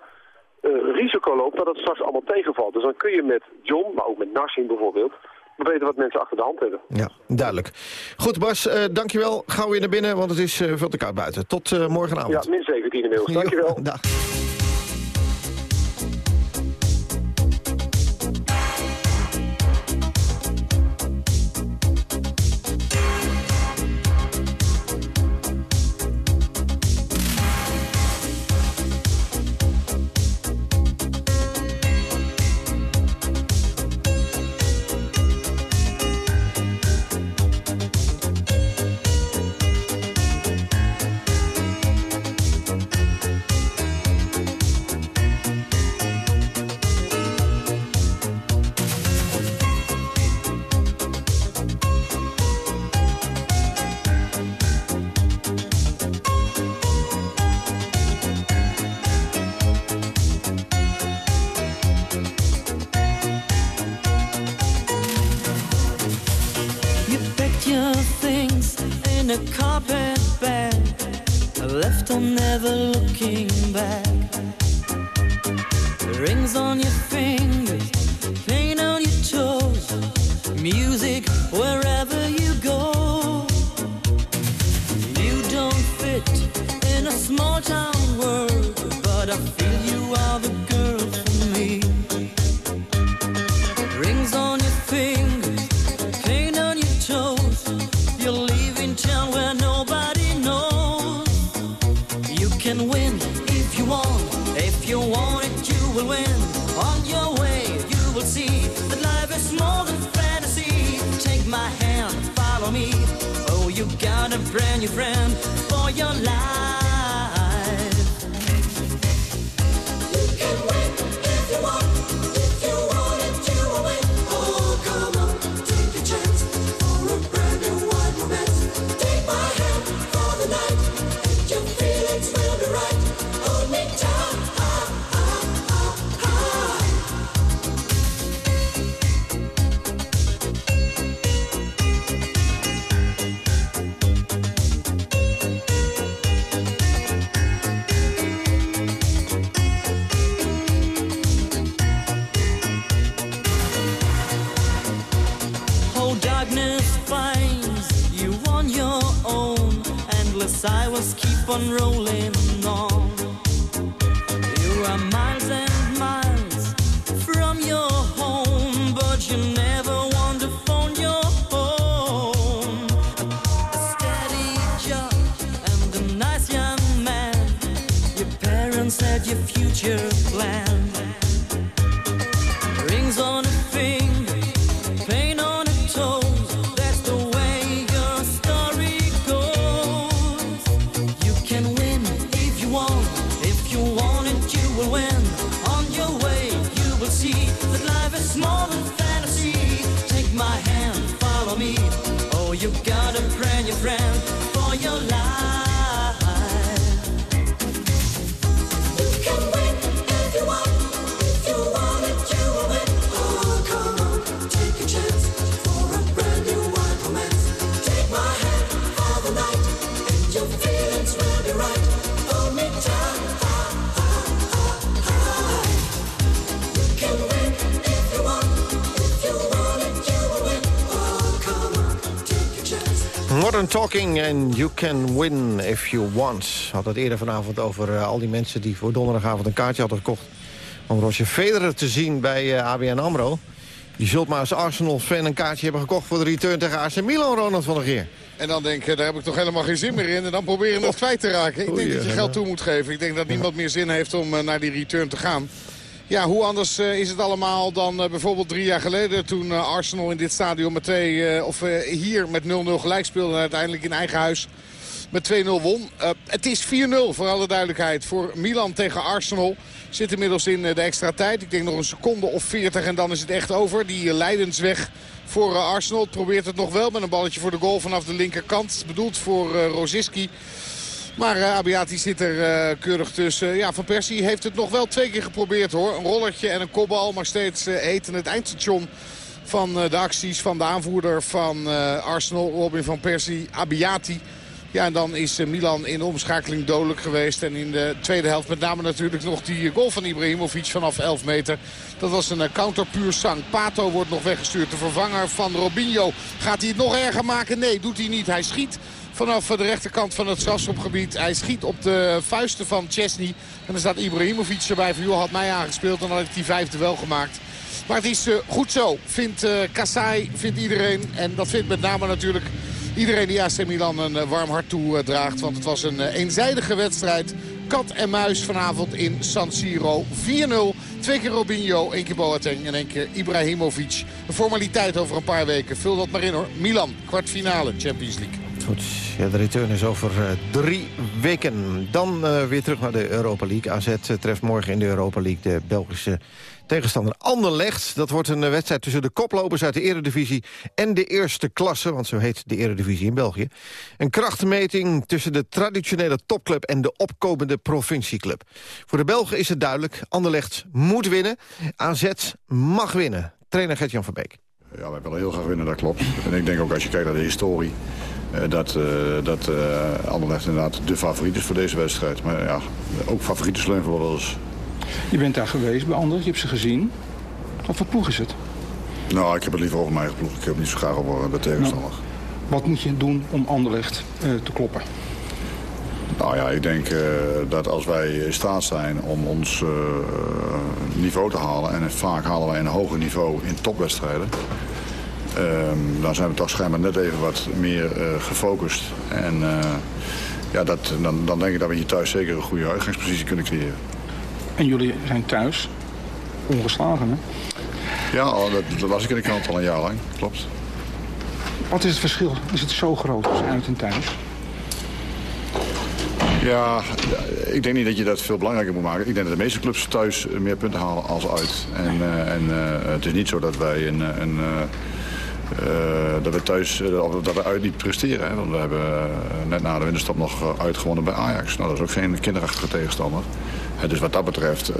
[SPEAKER 14] uh, risico loopt dat het straks allemaal tegenvalt. Dus dan kun je met John, maar ook met Narsing bijvoorbeeld, we weten wat mensen achter de hand hebben.
[SPEAKER 4] Ja, duidelijk. Goed, Bas, uh, dankjewel. Gauw weer naar binnen, want het is uh, veel te koud buiten. Tot morgenavond.
[SPEAKER 14] Ja, min 17 inmiddels. Dankjewel.
[SPEAKER 4] Dag.
[SPEAKER 16] On never looking back. Rings on your fingers, paint on your toes, music wherever you go. You don't fit in a small town world, but I brand new friend for your life.
[SPEAKER 4] Talking and You Can Win If You Want. We hadden het eerder vanavond over eh, al die mensen die voor donderdagavond een kaartje hadden gekocht... om Roger Federer te zien bij eh, ABN AMRO. Je zult maar als Arsenal-fan een kaartje hebben gekocht voor de return tegen AC Milan, Ronald van der Geer.
[SPEAKER 5] En dan denk je, daar heb ik toch helemaal geen zin meer in. En dan proberen het kwijt te raken. Ik denk dat je geld toe moet geven. Ik denk dat niemand meer zin heeft om eh, naar die return te gaan. Ja, hoe anders eh, is het allemaal dan eh, bijvoorbeeld drie jaar geleden... toen eh, Arsenal in dit stadion met twee, of hier met 0-0 gelijk speelde... en uiteindelijk in eigen huis met 2-0 won. Het is 4-0 voor alle duidelijkheid voor Milan tegen Arsenal. Zit inmiddels in de extra tijd. Ik denk nog een seconde of 40 en dan is het echt over. Die Leidensweg voor Arsenal. Probeert het nog wel met een balletje voor de goal vanaf de linkerkant. Bedoeld voor Roziski. Maar uh, Abiati zit er eh, keurig tussen. Ja, Van Persie heeft het nog wel twee keer geprobeerd hoor. Een rollertje en een kopbal. Maar steeds uh, eten het eindstation van de acties van de aanvoerder van Arsenal. Robin van Persie, Abiati. Ja, en dan is Milan in de omschakeling dodelijk geweest. En in de tweede helft met name natuurlijk nog die goal van Ibrahimovic vanaf 11 meter. Dat was een counter puur sang. Pato wordt nog weggestuurd. De vervanger van Robinho. Gaat hij het nog erger maken? Nee, doet hij niet. Hij schiet vanaf de rechterkant van het strafschopgebied. Hij schiet op de vuisten van Chesney. En dan staat Ibrahimovic erbij van, joh, had mij aangespeeld. Dan had ik die vijfde wel gemaakt. Maar het is uh, goed zo, vindt uh, Kassai, vindt iedereen. En dat vindt met name natuurlijk iedereen die AC Milan een warm hart toedraagt. Want het was een eenzijdige wedstrijd. Kat en muis vanavond in San Siro. 4-0. Twee keer Robinho, één keer Boateng en één keer Ibrahimovic. Een formaliteit over een paar weken. Vul dat maar in hoor. Milan, kwartfinale Champions League.
[SPEAKER 4] De return is over uh, drie weken. Dan uh, weer terug naar de Europa League. AZ uh, treft morgen in de Europa League de Belgische tegenstander Anderlecht. Dat wordt een wedstrijd tussen de koplopers uit de eredivisie... en de eerste klasse, want zo heet de eredivisie in België. Een krachtmeting tussen de traditionele topclub... en de opkomende provincieclub. Voor de Belgen is het duidelijk, Anderlecht moet winnen. AZ mag winnen. Trainer Gert-Jan van Beek.
[SPEAKER 17] Ja, wij willen heel graag winnen, dat klopt. En ik denk ook als je kijkt naar de historie dat dat Anderlecht inderdaad de favoriet is voor deze wedstrijd. Maar ja, ook favoriete sleun voor wel eens.
[SPEAKER 18] Je bent daar geweest bij Anderlecht, je hebt ze gezien. Wat voor ploeg is het?
[SPEAKER 17] Nou, ik heb het liever over mijn eigen ploeg. Ik heb het niet zo graag over de tegenstander. Nou,
[SPEAKER 18] wat moet je doen om Anderlecht te kloppen?
[SPEAKER 17] Nou ja, ik denk uh, dat als wij in staat zijn om ons uh, niveau te halen... en vaak halen wij een hoger niveau in topwedstrijden... Um, dan zijn we toch schijnbaar net even wat meer uh, gefocust. En ja, dat, dan, dan denk ik dat we hier thuis zeker een goede uitgangspositie kunnen creëren.
[SPEAKER 18] En jullie zijn thuis ongeslagen, hè?
[SPEAKER 17] Ja, dat, dat was ik in de krant al een jaar lang, klopt.
[SPEAKER 18] Wat is het verschil? Is het zo groot als uit en thuis?
[SPEAKER 17] Ja, ik denk niet dat je dat veel belangrijker moet maken. Ik denk dat de meeste clubs thuis meer punten halen als uit. En, uh, en uh, het is niet zo dat wij een... een uh, dat we thuis, of dat we uit niet presteren. Hè? Want we hebben net na de winterstap nog uitgewonnen bij Ajax. Nou, dat is ook geen kinderachtige tegenstander. dus wat dat betreft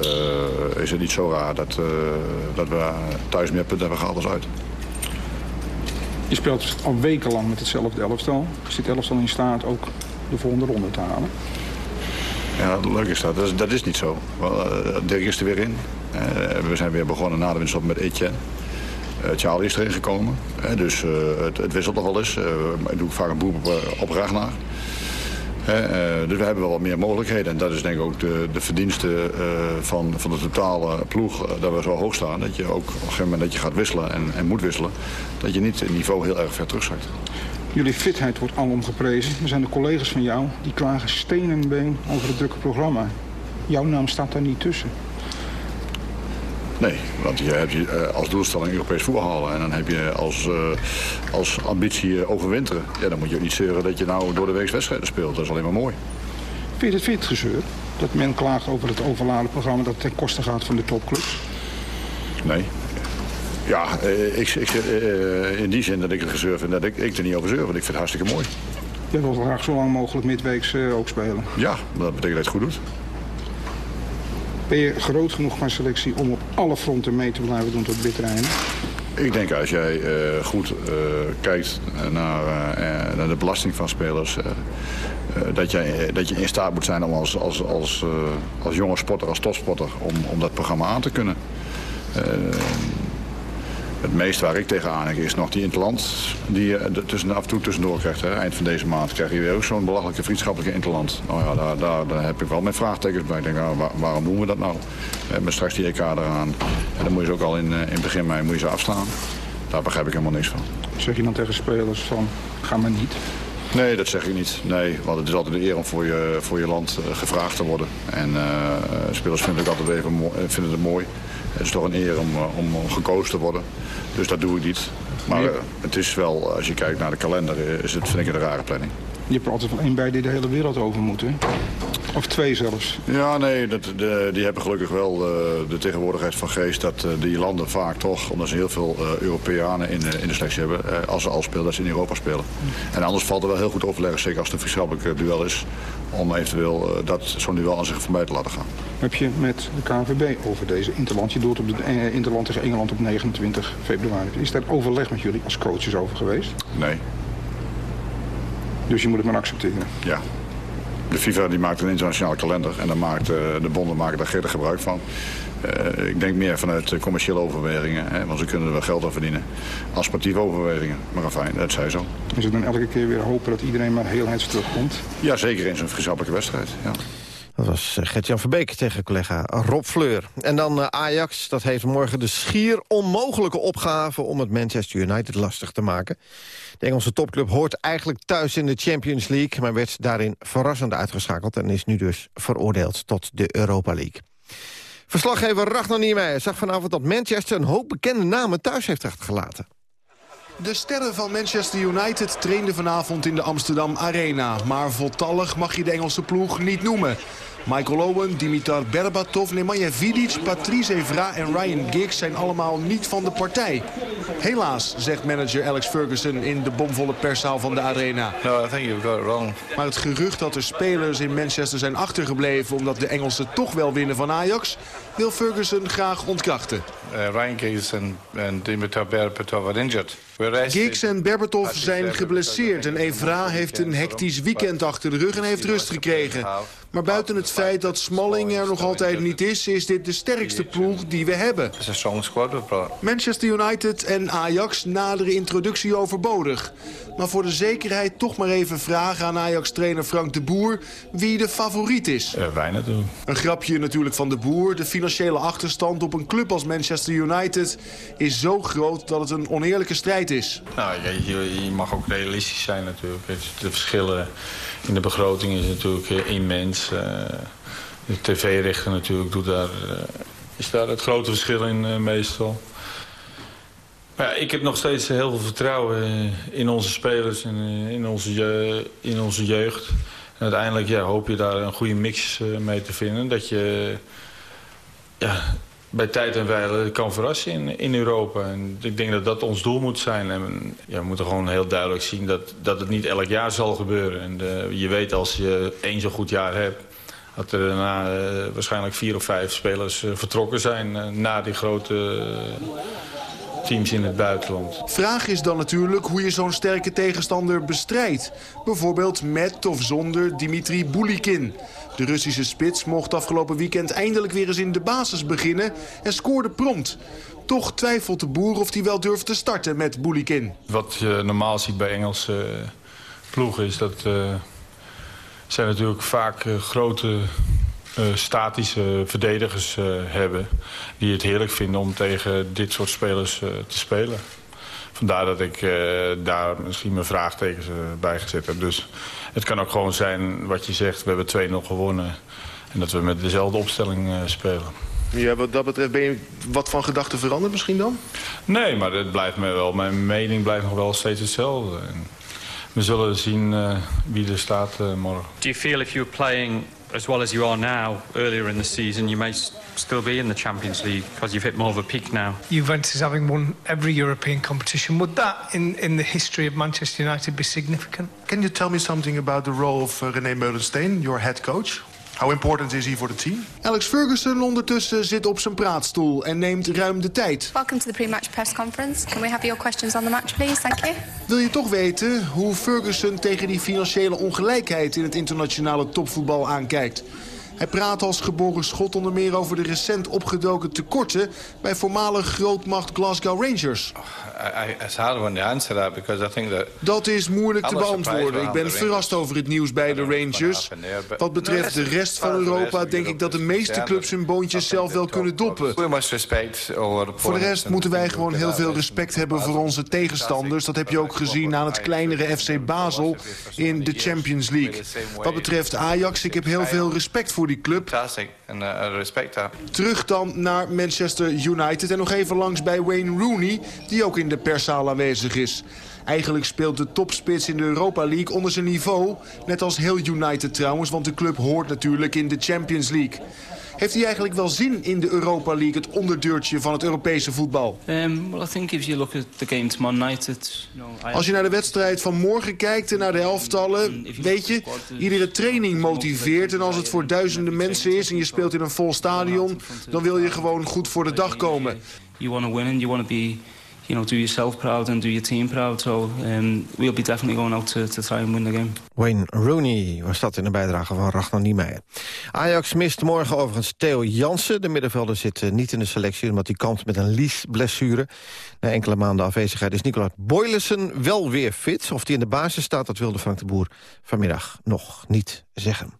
[SPEAKER 17] is het niet zo raar dat, dat we thuis meer punten hebben gehaald als uit.
[SPEAKER 18] Je speelt al wekenlang met hetzelfde elftal. Is dit elftal in staat ook de volgende ronde te halen.
[SPEAKER 17] Ja, leuk is dat. Dat is, dat is niet zo. Dirk is er weer in. We zijn weer begonnen na de winst met Etienne. Charlie is erin gekomen. dus het, het, wisselt nog wel eens. ik doe vaak een boer op, op Ragnar. dus we hebben wel wat meer mogelijkheden. En dat is denk ik ook de, de verdienste van, van de totale ploeg. dat we zo hoog staan. Dat je ook op een gegeven moment dat je gaat wisselen en, en moet wisselen. Dat je niet het niveau heel erg ver terugzakt.
[SPEAKER 18] Jullie fitheid wordt alom geprezen. Er zijn de collega's van jou die klagen steen en been over het drukke programma. Jouw naam staat daar niet tussen.
[SPEAKER 17] Nee, want je hebt je eh, als doelstelling Europees voetbal halen. En dan heb je als, uh, als ambitie eh, overwinteren. Ja, dan moet je ook niet zeuren dat je nou door de week wedstrijden speelt. Dat is alleen maar mooi.
[SPEAKER 18] Vind je het, vind gezeur? Dat men klaagt over het overladen programma dat ten koste gaat van de topclubs?
[SPEAKER 17] Nee, ja, eh, ik, ik, eh, in die zin dat ik het gezeur vind, dat ik, ik er niet over zeur, want ik vind het hartstikke mooi.
[SPEAKER 18] Je wilt graag zo lang mogelijk midweeks ook spelen?
[SPEAKER 17] Ja, dat betekent dat je het goed doet.
[SPEAKER 18] Ben je groot genoeg qua selectie om op alle fronten mee te blijven doen tot bitter einde?
[SPEAKER 17] Ik denk als jij uh, goed uh, kijkt naar, uh, naar, de belasting van spelers... dat, jij, dat je in staat moet zijn om als, als, als, als jonge sporter, als topsporter... Om, om dat programma aan te kunnen. Het meest waar ik tegenaan denk is nog die interland die je tussen, af en toe tussendoor krijgt. Hè. Eind van deze maand krijg je weer ook zo'n belachelijke vriendschappelijke interland. Nou ja, daar, daar, daar, heb ik wel mijn vraagtekens bij. Ik denk, nou, waarom doen we dat nou? Met straks die EK eraan. En dan moet je ze ook al in, eh, in begin mei moet je ze afstaan. Daar begrijp ik helemaal niks van.
[SPEAKER 18] Zeg je dan tegen spelers van, ga maar niet?
[SPEAKER 17] Nee, dat zeg ik niet. Nee, want het is altijd een eer om voor je, voor je land gevraagd te worden. En uh, spelers vinden het altijd even vinden het mooi. Het is toch een eer om, om gekozen te worden. Dus dat doe ik niet. Maar uh, het is wel, als je kijkt naar de kalender, is het, vind ik een rare planning.
[SPEAKER 18] Je hebt er altijd van één bij die de hele wereld over moet, hè? Of twee zelfs.
[SPEAKER 17] Ja, nee, dat, de, die hebben gelukkig wel uh, de tegenwoordigheid van geest... dat uh, die landen vaak toch, omdat ze heel veel uh, Europeanen in, in de selectie hebben... als ze al spelen, dat ze in Europa spelen. En anders valt er wel heel goed overleggen, zeker als het een vriendschappelijk duel is... om eventueel dat zo'n duel aan zich voorbij te laten gaan.
[SPEAKER 18] Heb je met de KNVB over deze interland? Je doet op de interland tegen Engeland op 29 februari. Is daar overleg met jullie als coaches over geweest?
[SPEAKER 17] Nee.
[SPEAKER 18] Dus je moet het maar accepteren?
[SPEAKER 17] Ja. De FIFA die maakt een internationale kalender en dan maakt, uh, de bonden maken daar geen gebruik van. Uh, ik denk meer vanuit commerciële overwegingen, hè, want ze kunnen er wel geld aan verdienen. Als sportieve overwegingen, maar fijn, dat zij zo.
[SPEAKER 18] Is het dan elke keer weer hopen dat iedereen maar heelheids terugkomt?
[SPEAKER 17] Ja, zeker in zo'n gezamenlijke wedstrijd, ja.
[SPEAKER 4] Dat was eh, Gert-Jan Verbeek tegen collega Rob Fleur. En dan Ajax, dat heeft morgen de schier onmogelijke opgave... om het Manchester United lastig te maken. De Engelse topclub hoort eigenlijk thuis in de Champions League... maar werd daarin verrassend uitgeschakeld... en is nu dus veroordeeld tot de Europa League. Verslaggever Ragnar Niemeyer zag vanavond dat Manchester... een hoop bekende namen thuis heeft achtergelaten.
[SPEAKER 19] De sterren van Manchester United trainden vanavond in de Amsterdam Arena. Maar voltallig mag je de Engelse ploeg niet noemen. Michael Owen, Dimitar Berbatov, Nemanja Vidic, Patrice Evra en Ryan Giggs zijn allemaal niet van de partij. Helaas, zegt manager Alex Ferguson in de bomvolle perszaal van de Arena.
[SPEAKER 20] No, I think you've got it wrong.
[SPEAKER 19] Maar het gerucht dat de spelers in Manchester zijn achtergebleven... omdat de Engelsen toch wel winnen van Ajax... wil Ferguson graag ontkrachten.
[SPEAKER 20] Uh, Ryan Giggs and Dimitar Berbatov are injured.
[SPEAKER 19] Giggs en Berbatov zijn geblesseerd en Evra heeft een hectisch weekend achter de rug en heeft rust gekregen. Maar buiten het feit dat Smalling er nog altijd niet is... is dit de sterkste ploeg die we hebben. Manchester United en Ajax naderen introductie overbodig. Maar voor de zekerheid toch maar even vragen aan Ajax-trainer Frank de Boer... wie de favoriet is.
[SPEAKER 7] Uh, wij natuurlijk.
[SPEAKER 19] Een grapje natuurlijk van de Boer. De financiële achterstand op een club als Manchester United... is zo groot dat het een oneerlijke strijd is.
[SPEAKER 7] Nou, je, je mag ook realistisch zijn natuurlijk. De verschillen in de begroting is natuurlijk eh, immens. Eh, de tv-rechter natuurlijk doet daar, eh, is daar het grote verschil in meestal. Ja, ik heb nog steeds heel veel vertrouwen in onze spelers en in onze, in onze jeugd. En uiteindelijk ja, hoop je daar een goede mix mee te vinden. Dat je ja, bij tijd en wijle kan verrassen in, in Europa. En ik denk dat dat ons doel moet zijn. En ja, we moeten gewoon heel duidelijk zien dat, dat het niet elk jaar zal gebeuren. En de, je weet als je één zo goed jaar hebt... dat er daarna uh, waarschijnlijk vier of vijf spelers uh, vertrokken zijn... Na die grote teams in het buitenland.
[SPEAKER 19] Vraag is dan natuurlijk hoe je zo'n sterke tegenstander bestrijdt. Bijvoorbeeld met of zonder Dimitri Boulikin. De Russische spits mocht afgelopen weekend eindelijk weer eens in de basis beginnen en scoorde prompt. Toch twijfelt de boer of hij wel durft te starten met Boulikin.
[SPEAKER 7] Wat je normaal ziet bij Engelse ploegen is dat... Uh, zijn natuurlijk vaak uh, grote statische verdedigers hebben... die het heerlijk vinden om tegen dit soort spelers te spelen. Vandaar dat ik daar misschien mijn vraagtekens bij gezet heb. Dus het kan ook gewoon zijn wat je zegt, we hebben 2-0 gewonnen. En dat we met dezelfde opstelling uh, spelen.
[SPEAKER 19] Ja, wat dat betreft ben je wat van gedachten veranderd misschien dan?
[SPEAKER 7] Nee, maar het blijft me wel. Mijn mening blijft nog wel steeds hetzelfde. En we zullen zien uh, wie er staat uh, morgen.
[SPEAKER 21] Do you feel if you're playing as well as you are now earlier in the season, you may still be in the Champions League because you've hit more of a peak now.
[SPEAKER 22] Juventus having won every European competition, would that, in, in the history of Manchester United, be significant?
[SPEAKER 19] Can you tell me something about the role of uh, René Meulensteen, your head coach? How important is he for the team? Alex Ferguson ondertussen zit op zijn praatstoel en neemt ruim de tijd.
[SPEAKER 23] Welcome to the pre-match press conference. Can we have your questions on the match, please? Thank you.
[SPEAKER 19] Wil je toch weten hoe Ferguson tegen die financiële ongelijkheid in het internationale topvoetbal aankijkt? Hij praat als geboren schot onder meer over de recent opgedoken tekorten... bij voormalig grootmacht Glasgow Rangers. Dat is moeilijk te beantwoorden. Ik ben verrast over het nieuws bij de Rangers. Wat betreft de rest van Europa denk ik dat de meeste clubs hun boontjes zelf wel kunnen doppen. Voor de rest moeten wij gewoon heel veel respect hebben voor onze tegenstanders. Dat heb je ook gezien aan het kleinere FC Basel in de Champions League. Wat betreft Ajax, ik heb heel veel respect voor die club. Terug dan naar Manchester United en nog even langs bij Wayne Rooney... die ook in de perszaal aanwezig is. Eigenlijk speelt de topspits in de Europa League onder zijn niveau. Net als heel United trouwens, want de club hoort natuurlijk in de Champions League. Heeft hij eigenlijk wel zin in de Europa League, het onderdeurtje van het Europese voetbal?
[SPEAKER 24] Um, well, I think if you look at the game tomorrow night, it's,
[SPEAKER 19] Als je naar de wedstrijd van morgen kijkt en naar de elftallen, weet je, iedere training motiveert. En als het voor duizenden mensen is en je speelt in een vol stadion, dan wil je gewoon goed voor de dag komen.
[SPEAKER 24] You want to win and you want to be you know, do yourself proud and do your team proud. So um, we'll be definitely going out to, try and win the game.
[SPEAKER 4] Wayne Rooney was dat in de bijdrage van Ragnar Niemeyer. Ajax mist morgen overigens Theo Jansen. De middenvelder zit uh, niet in de selectie omdat hij kampt met een liesblessure. Na enkele maanden afwezigheid is Nicolas Boylissen wel weer fit. Of hij in de basis staat, dat wilde Frank de Boer vanmiddag nog niet zeggen.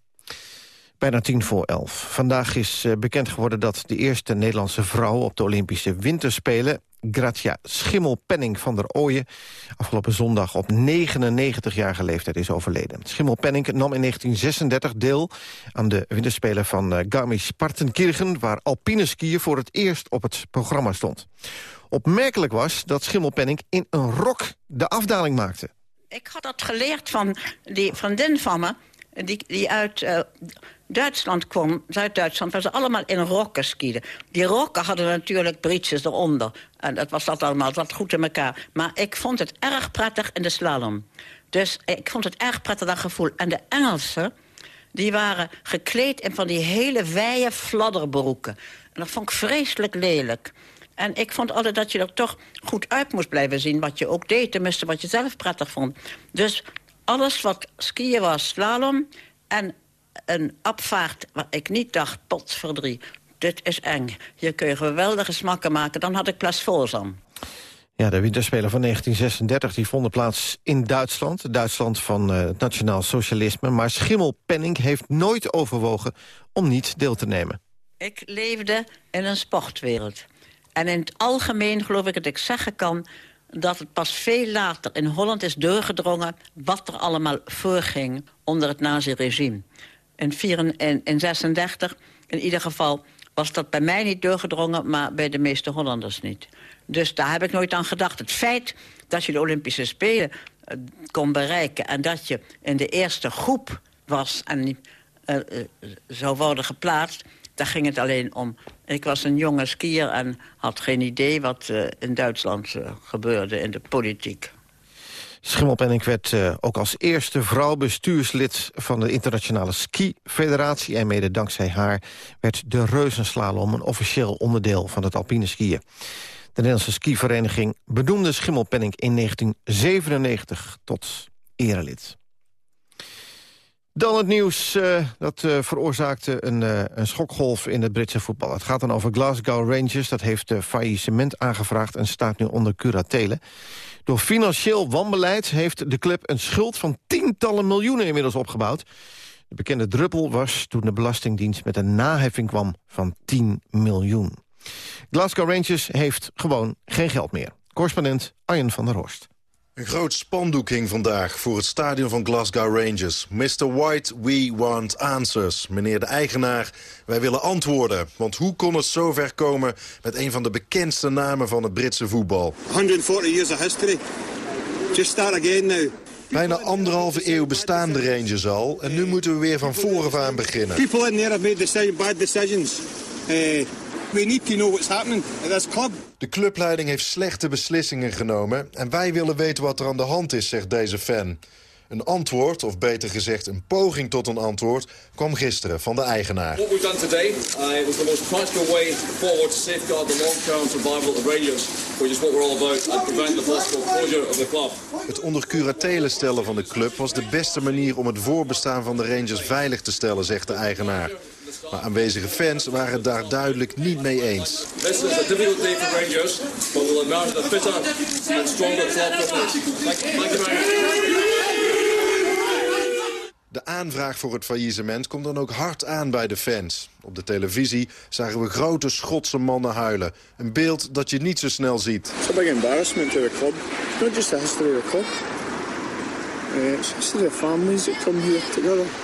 [SPEAKER 4] Bijna tien voor elf. Vandaag is uh, bekend geworden dat de eerste Nederlandse vrouw... op de Olympische Winterspelen Gratia Schimmelpenning van der Ooyen... afgelopen zondag op 99-jarige leeftijd is overleden. Schimmelpenning nam in 1936 deel aan de winterspelen van uh, Garmisch-Partenkirchen... waar alpine skiën voor het eerst op het programma stond. Opmerkelijk was dat Schimmelpenning in een rok de afdaling maakte.
[SPEAKER 25] Ik had dat geleerd van die vriendin van me... die, die uit... Uh, Duitsland kwam, Zuid-Duitsland, ze allemaal in rokken skieden. Die rokken hadden natuurlijk brietjes eronder. En dat was dat allemaal, dat goed in elkaar. Maar ik vond het erg prettig in de slalom. Dus ik vond het erg prettig, dat gevoel. En de Engelsen, die waren gekleed in van die hele wijde fladderbroeken. En dat vond ik vreselijk lelijk. En ik vond altijd dat je er toch goed uit moest blijven zien... wat je ook deed, tenminste wat je zelf prettig vond. Dus alles wat skiën was, slalom... en een opvaart waar ik niet dacht, potverdrie... dit is eng, hier kun je geweldige smakken maken... dan had ik Plas aan.
[SPEAKER 4] Ja, de winterspelen van 1936 die vonden plaats in Duitsland. Duitsland van uh, het nationaal socialisme. Maar Schimmelpenning heeft nooit overwogen om niet deel te nemen.
[SPEAKER 25] Ik leefde in een sportwereld. En in het algemeen geloof ik dat ik zeggen kan... dat het pas veel later in Holland is doorgedrongen... wat er allemaal voorging onder het nazi-regime. In 1936 in ieder geval was dat bij mij niet doorgedrongen... maar bij de meeste Hollanders niet. Dus daar heb ik nooit aan gedacht. Het feit dat je de Olympische Spelen uh, kon bereiken... en dat je in de eerste groep was en uh, zou worden geplaatst... daar ging het alleen om. Ik was een jonge skier en had geen idee wat in Duitsland gebeurde in de politiek.
[SPEAKER 4] Schimmelpenning werd uh, ook als eerste vrouw bestuurslid van de Internationale Ski Federatie. En mede dankzij haar werd de reuzenslalom een officieel onderdeel van het alpine skiën. De Nederlandse skivereniging benoemde Schimmelpenning in 1997 tot erelid. Dan het nieuws uh, dat uh, veroorzaakte een, een, schokgolf in het Britse voetbal. Het gaat dan over Glasgow Rangers. Dat heeft faillissement aangevraagd en staat nu onder curatele. Door financieel wanbeleid heeft de club een schuld van tientallen miljoenen inmiddels opgebouwd. De bekende druppel was toen de Belastingdienst met een naheffing kwam van 10 miljoen. Glasgow Rangers heeft gewoon geen geld meer. Correspondent Arjen van der Horst.
[SPEAKER 19] Een groot spandoek hing vandaag voor het stadion van Glasgow Rangers. Mr. White, we want answers. Meneer de eigenaar, wij willen antwoorden. Want hoe kon het zover komen met een van de bekendste namen van het Britse voetbal?
[SPEAKER 26] 140 years of history. Just start again now.
[SPEAKER 19] Bijna anderhalve eeuw bestaan de Rangers al. En nu moeten we weer van voren aan beginnen.
[SPEAKER 26] People in there have made decision, bad decisions. Uh, we need to know what's happening at this club.
[SPEAKER 19] De clubleiding heeft slechte beslissingen genomen... en wij willen weten wat er aan de hand is, zegt deze fan. Een antwoord, of beter gezegd een poging tot een antwoord... kwam gisteren van de eigenaar.
[SPEAKER 27] What we've done today uh, was the most practical way forward to safeguard the long-term survival of Rangers... which is what we're all about, and prevent the possible closure of the club.
[SPEAKER 19] Het onder curatele stellen van de club was de beste manier... om het voorbestaan van de Rangers veilig te stellen, zegt de eigenaar. Maar aanwezige fans waren het daar duidelijk niet mee eens.
[SPEAKER 27] This is a difficult day for Rangers, but we'll emerge a fitter and stronger club from this. Thank you
[SPEAKER 19] De aanvraag voor het faillissement komt dan ook hard aan bij de fans. Op de televisie zagen we grote Schotse mannen huilen. Een beeld dat je niet zo snel ziet.
[SPEAKER 26] It's a big embarrassment to the club. It's not just the history of the club.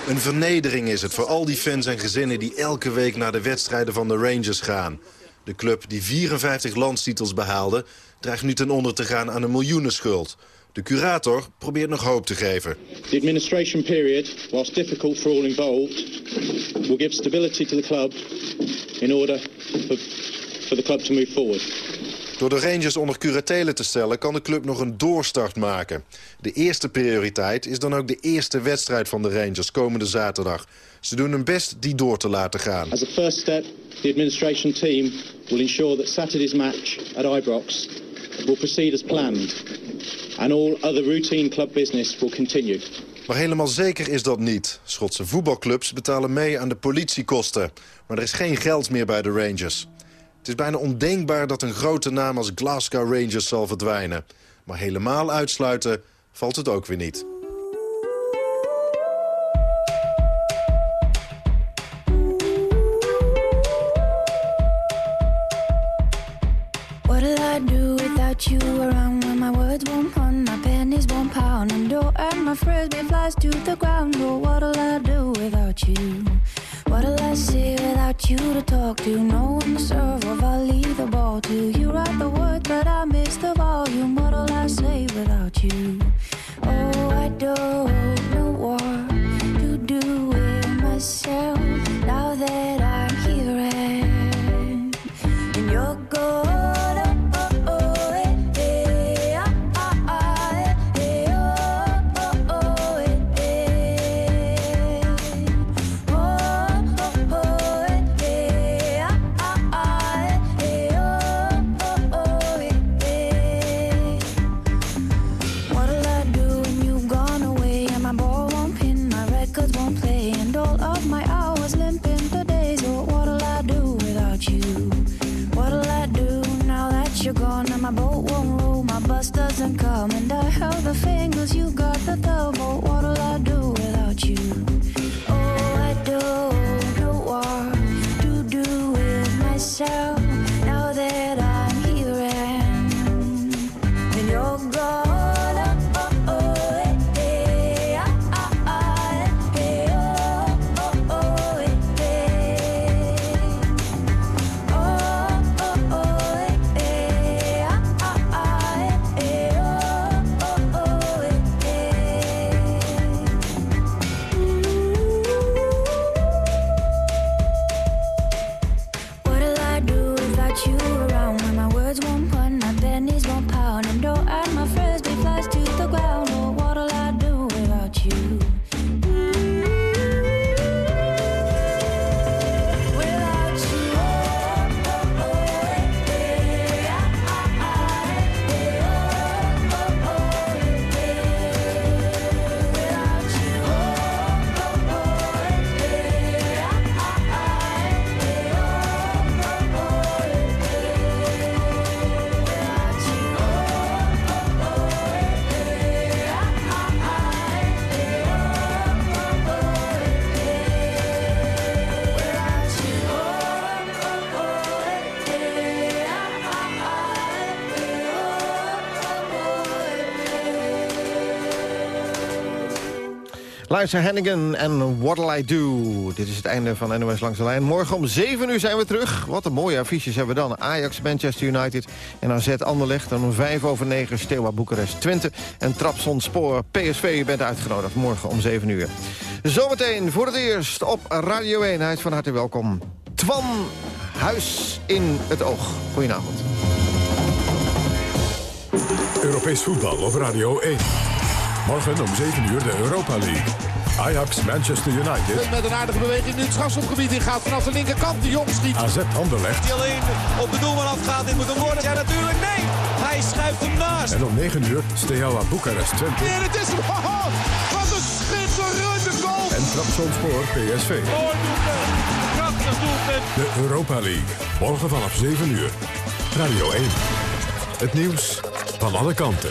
[SPEAKER 19] Een vernedering is het voor al die fans en gezinnen die elke week naar de wedstrijden van de Rangers gaan. De club die 54 landstitels behaalde, dreigt nu ten onder te gaan aan een miljoenenschuld. De curator probeert nog hoop te geven.
[SPEAKER 28] The administration period, whilst difficult for all involved, will give stability to the club in order for, for the club to move forward.
[SPEAKER 19] Door de Rangers onder curatele te stellen kan de club nog een doorstart maken. De eerste prioriteit is dan ook de eerste wedstrijd van de Rangers komende zaterdag. Ze doen hun best die door te laten gaan.
[SPEAKER 28] As a first step, the administration team will ensure that Saturday's match at Ibrox will proceed as planned. And all other routine club business will continue.
[SPEAKER 19] Maar helemaal zeker is dat niet. Schotse voetbalclubs betalen mee aan de politiekosten. Maar er is geen geld meer bij de Rangers. Het is bijna ondenkbaar dat een grote naam als Glasgow Rangers zal verdwijnen. Maar helemaal uitsluiten valt het ook weer niet.
[SPEAKER 29] What'll I do without you around when my words won't pun, my pennies won't pound, and door and my frisbee flies to the ground? Oh, what'll I do without you? What'll I say without you to talk to? No one to serve or I'll leave the ball to. You write the words, but I miss the volume. What'll I say without you? Oh, I don't know what to do with myself now that I'm here and you're gone.
[SPEAKER 4] Hennigan en What'll I Do. Dit is het einde van NOS Langs de Lijn. Morgen om 7 uur zijn we terug. Wat een mooie affiches hebben we dan. Ajax, Manchester United en AZ Anderlecht. En om 5 over 9 Steaua Boekarest Twente. En Trapson Spoor PSV. U bent uitgenodigd morgen om 7 uur. Zometeen voor het eerst op Radio 1. Hij van harte welkom. Twan Huis in het Oog. Goedenavond.
[SPEAKER 30] Europees voetbal op Radio 1. Morgen om 7 uur de Europa League. Ajax Manchester United.
[SPEAKER 5] Met een aardige beweging nu het strafschopgebied in gaat vanaf de linkerkant. De jong schiet.
[SPEAKER 30] AZ Anderlecht.
[SPEAKER 31] Die alleen op de doelman afgaat. Dit moet hem worden. Ja, natuurlijk. Nee, hij schuift hem naast.
[SPEAKER 30] En om 9 uur Steaua Boekarest Twente.
[SPEAKER 31] En het is hem. Oh, wat een schitterende goal.
[SPEAKER 30] En Trabzonspor PSV.
[SPEAKER 31] Mooi doelpunt. Prachtig doelpunt.
[SPEAKER 30] De Europa League. Morgen vanaf 7 uur. Radio 1. Het nieuws van alle kanten.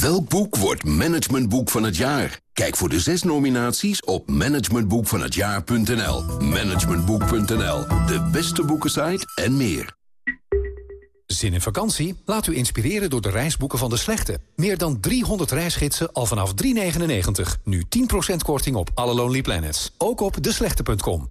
[SPEAKER 32] Welk boek wordt managementboek van het jaar? Kijk voor de zes nominaties op managementboekvanhetjaar.nl. Managementboek.nl, de beste boekensite en meer.
[SPEAKER 33] Zin in vakantie? Laat u inspireren door de reisboeken van De Slechte. Meer dan 300 reisgidsen al vanaf 3,99. Nu 10% korting op alle Lonely Planets. Ook op deslechte.com.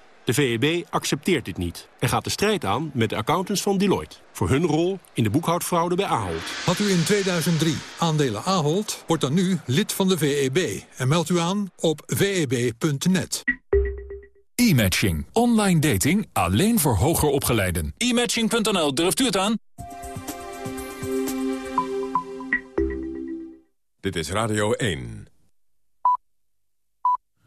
[SPEAKER 34] De VEB accepteert dit niet en gaat de strijd aan met de accountants van Deloitte... voor hun rol in de boekhoudfraude bij Ahold.
[SPEAKER 35] Had u in 2003 aandelen Ahold, wordt dan nu lid van de VEB... en meldt u aan op veb.net.
[SPEAKER 30] E-matching. Online dating alleen voor hoger opgeleiden.
[SPEAKER 36] E-matching.nl, durft u het aan?
[SPEAKER 30] Dit is Radio 1.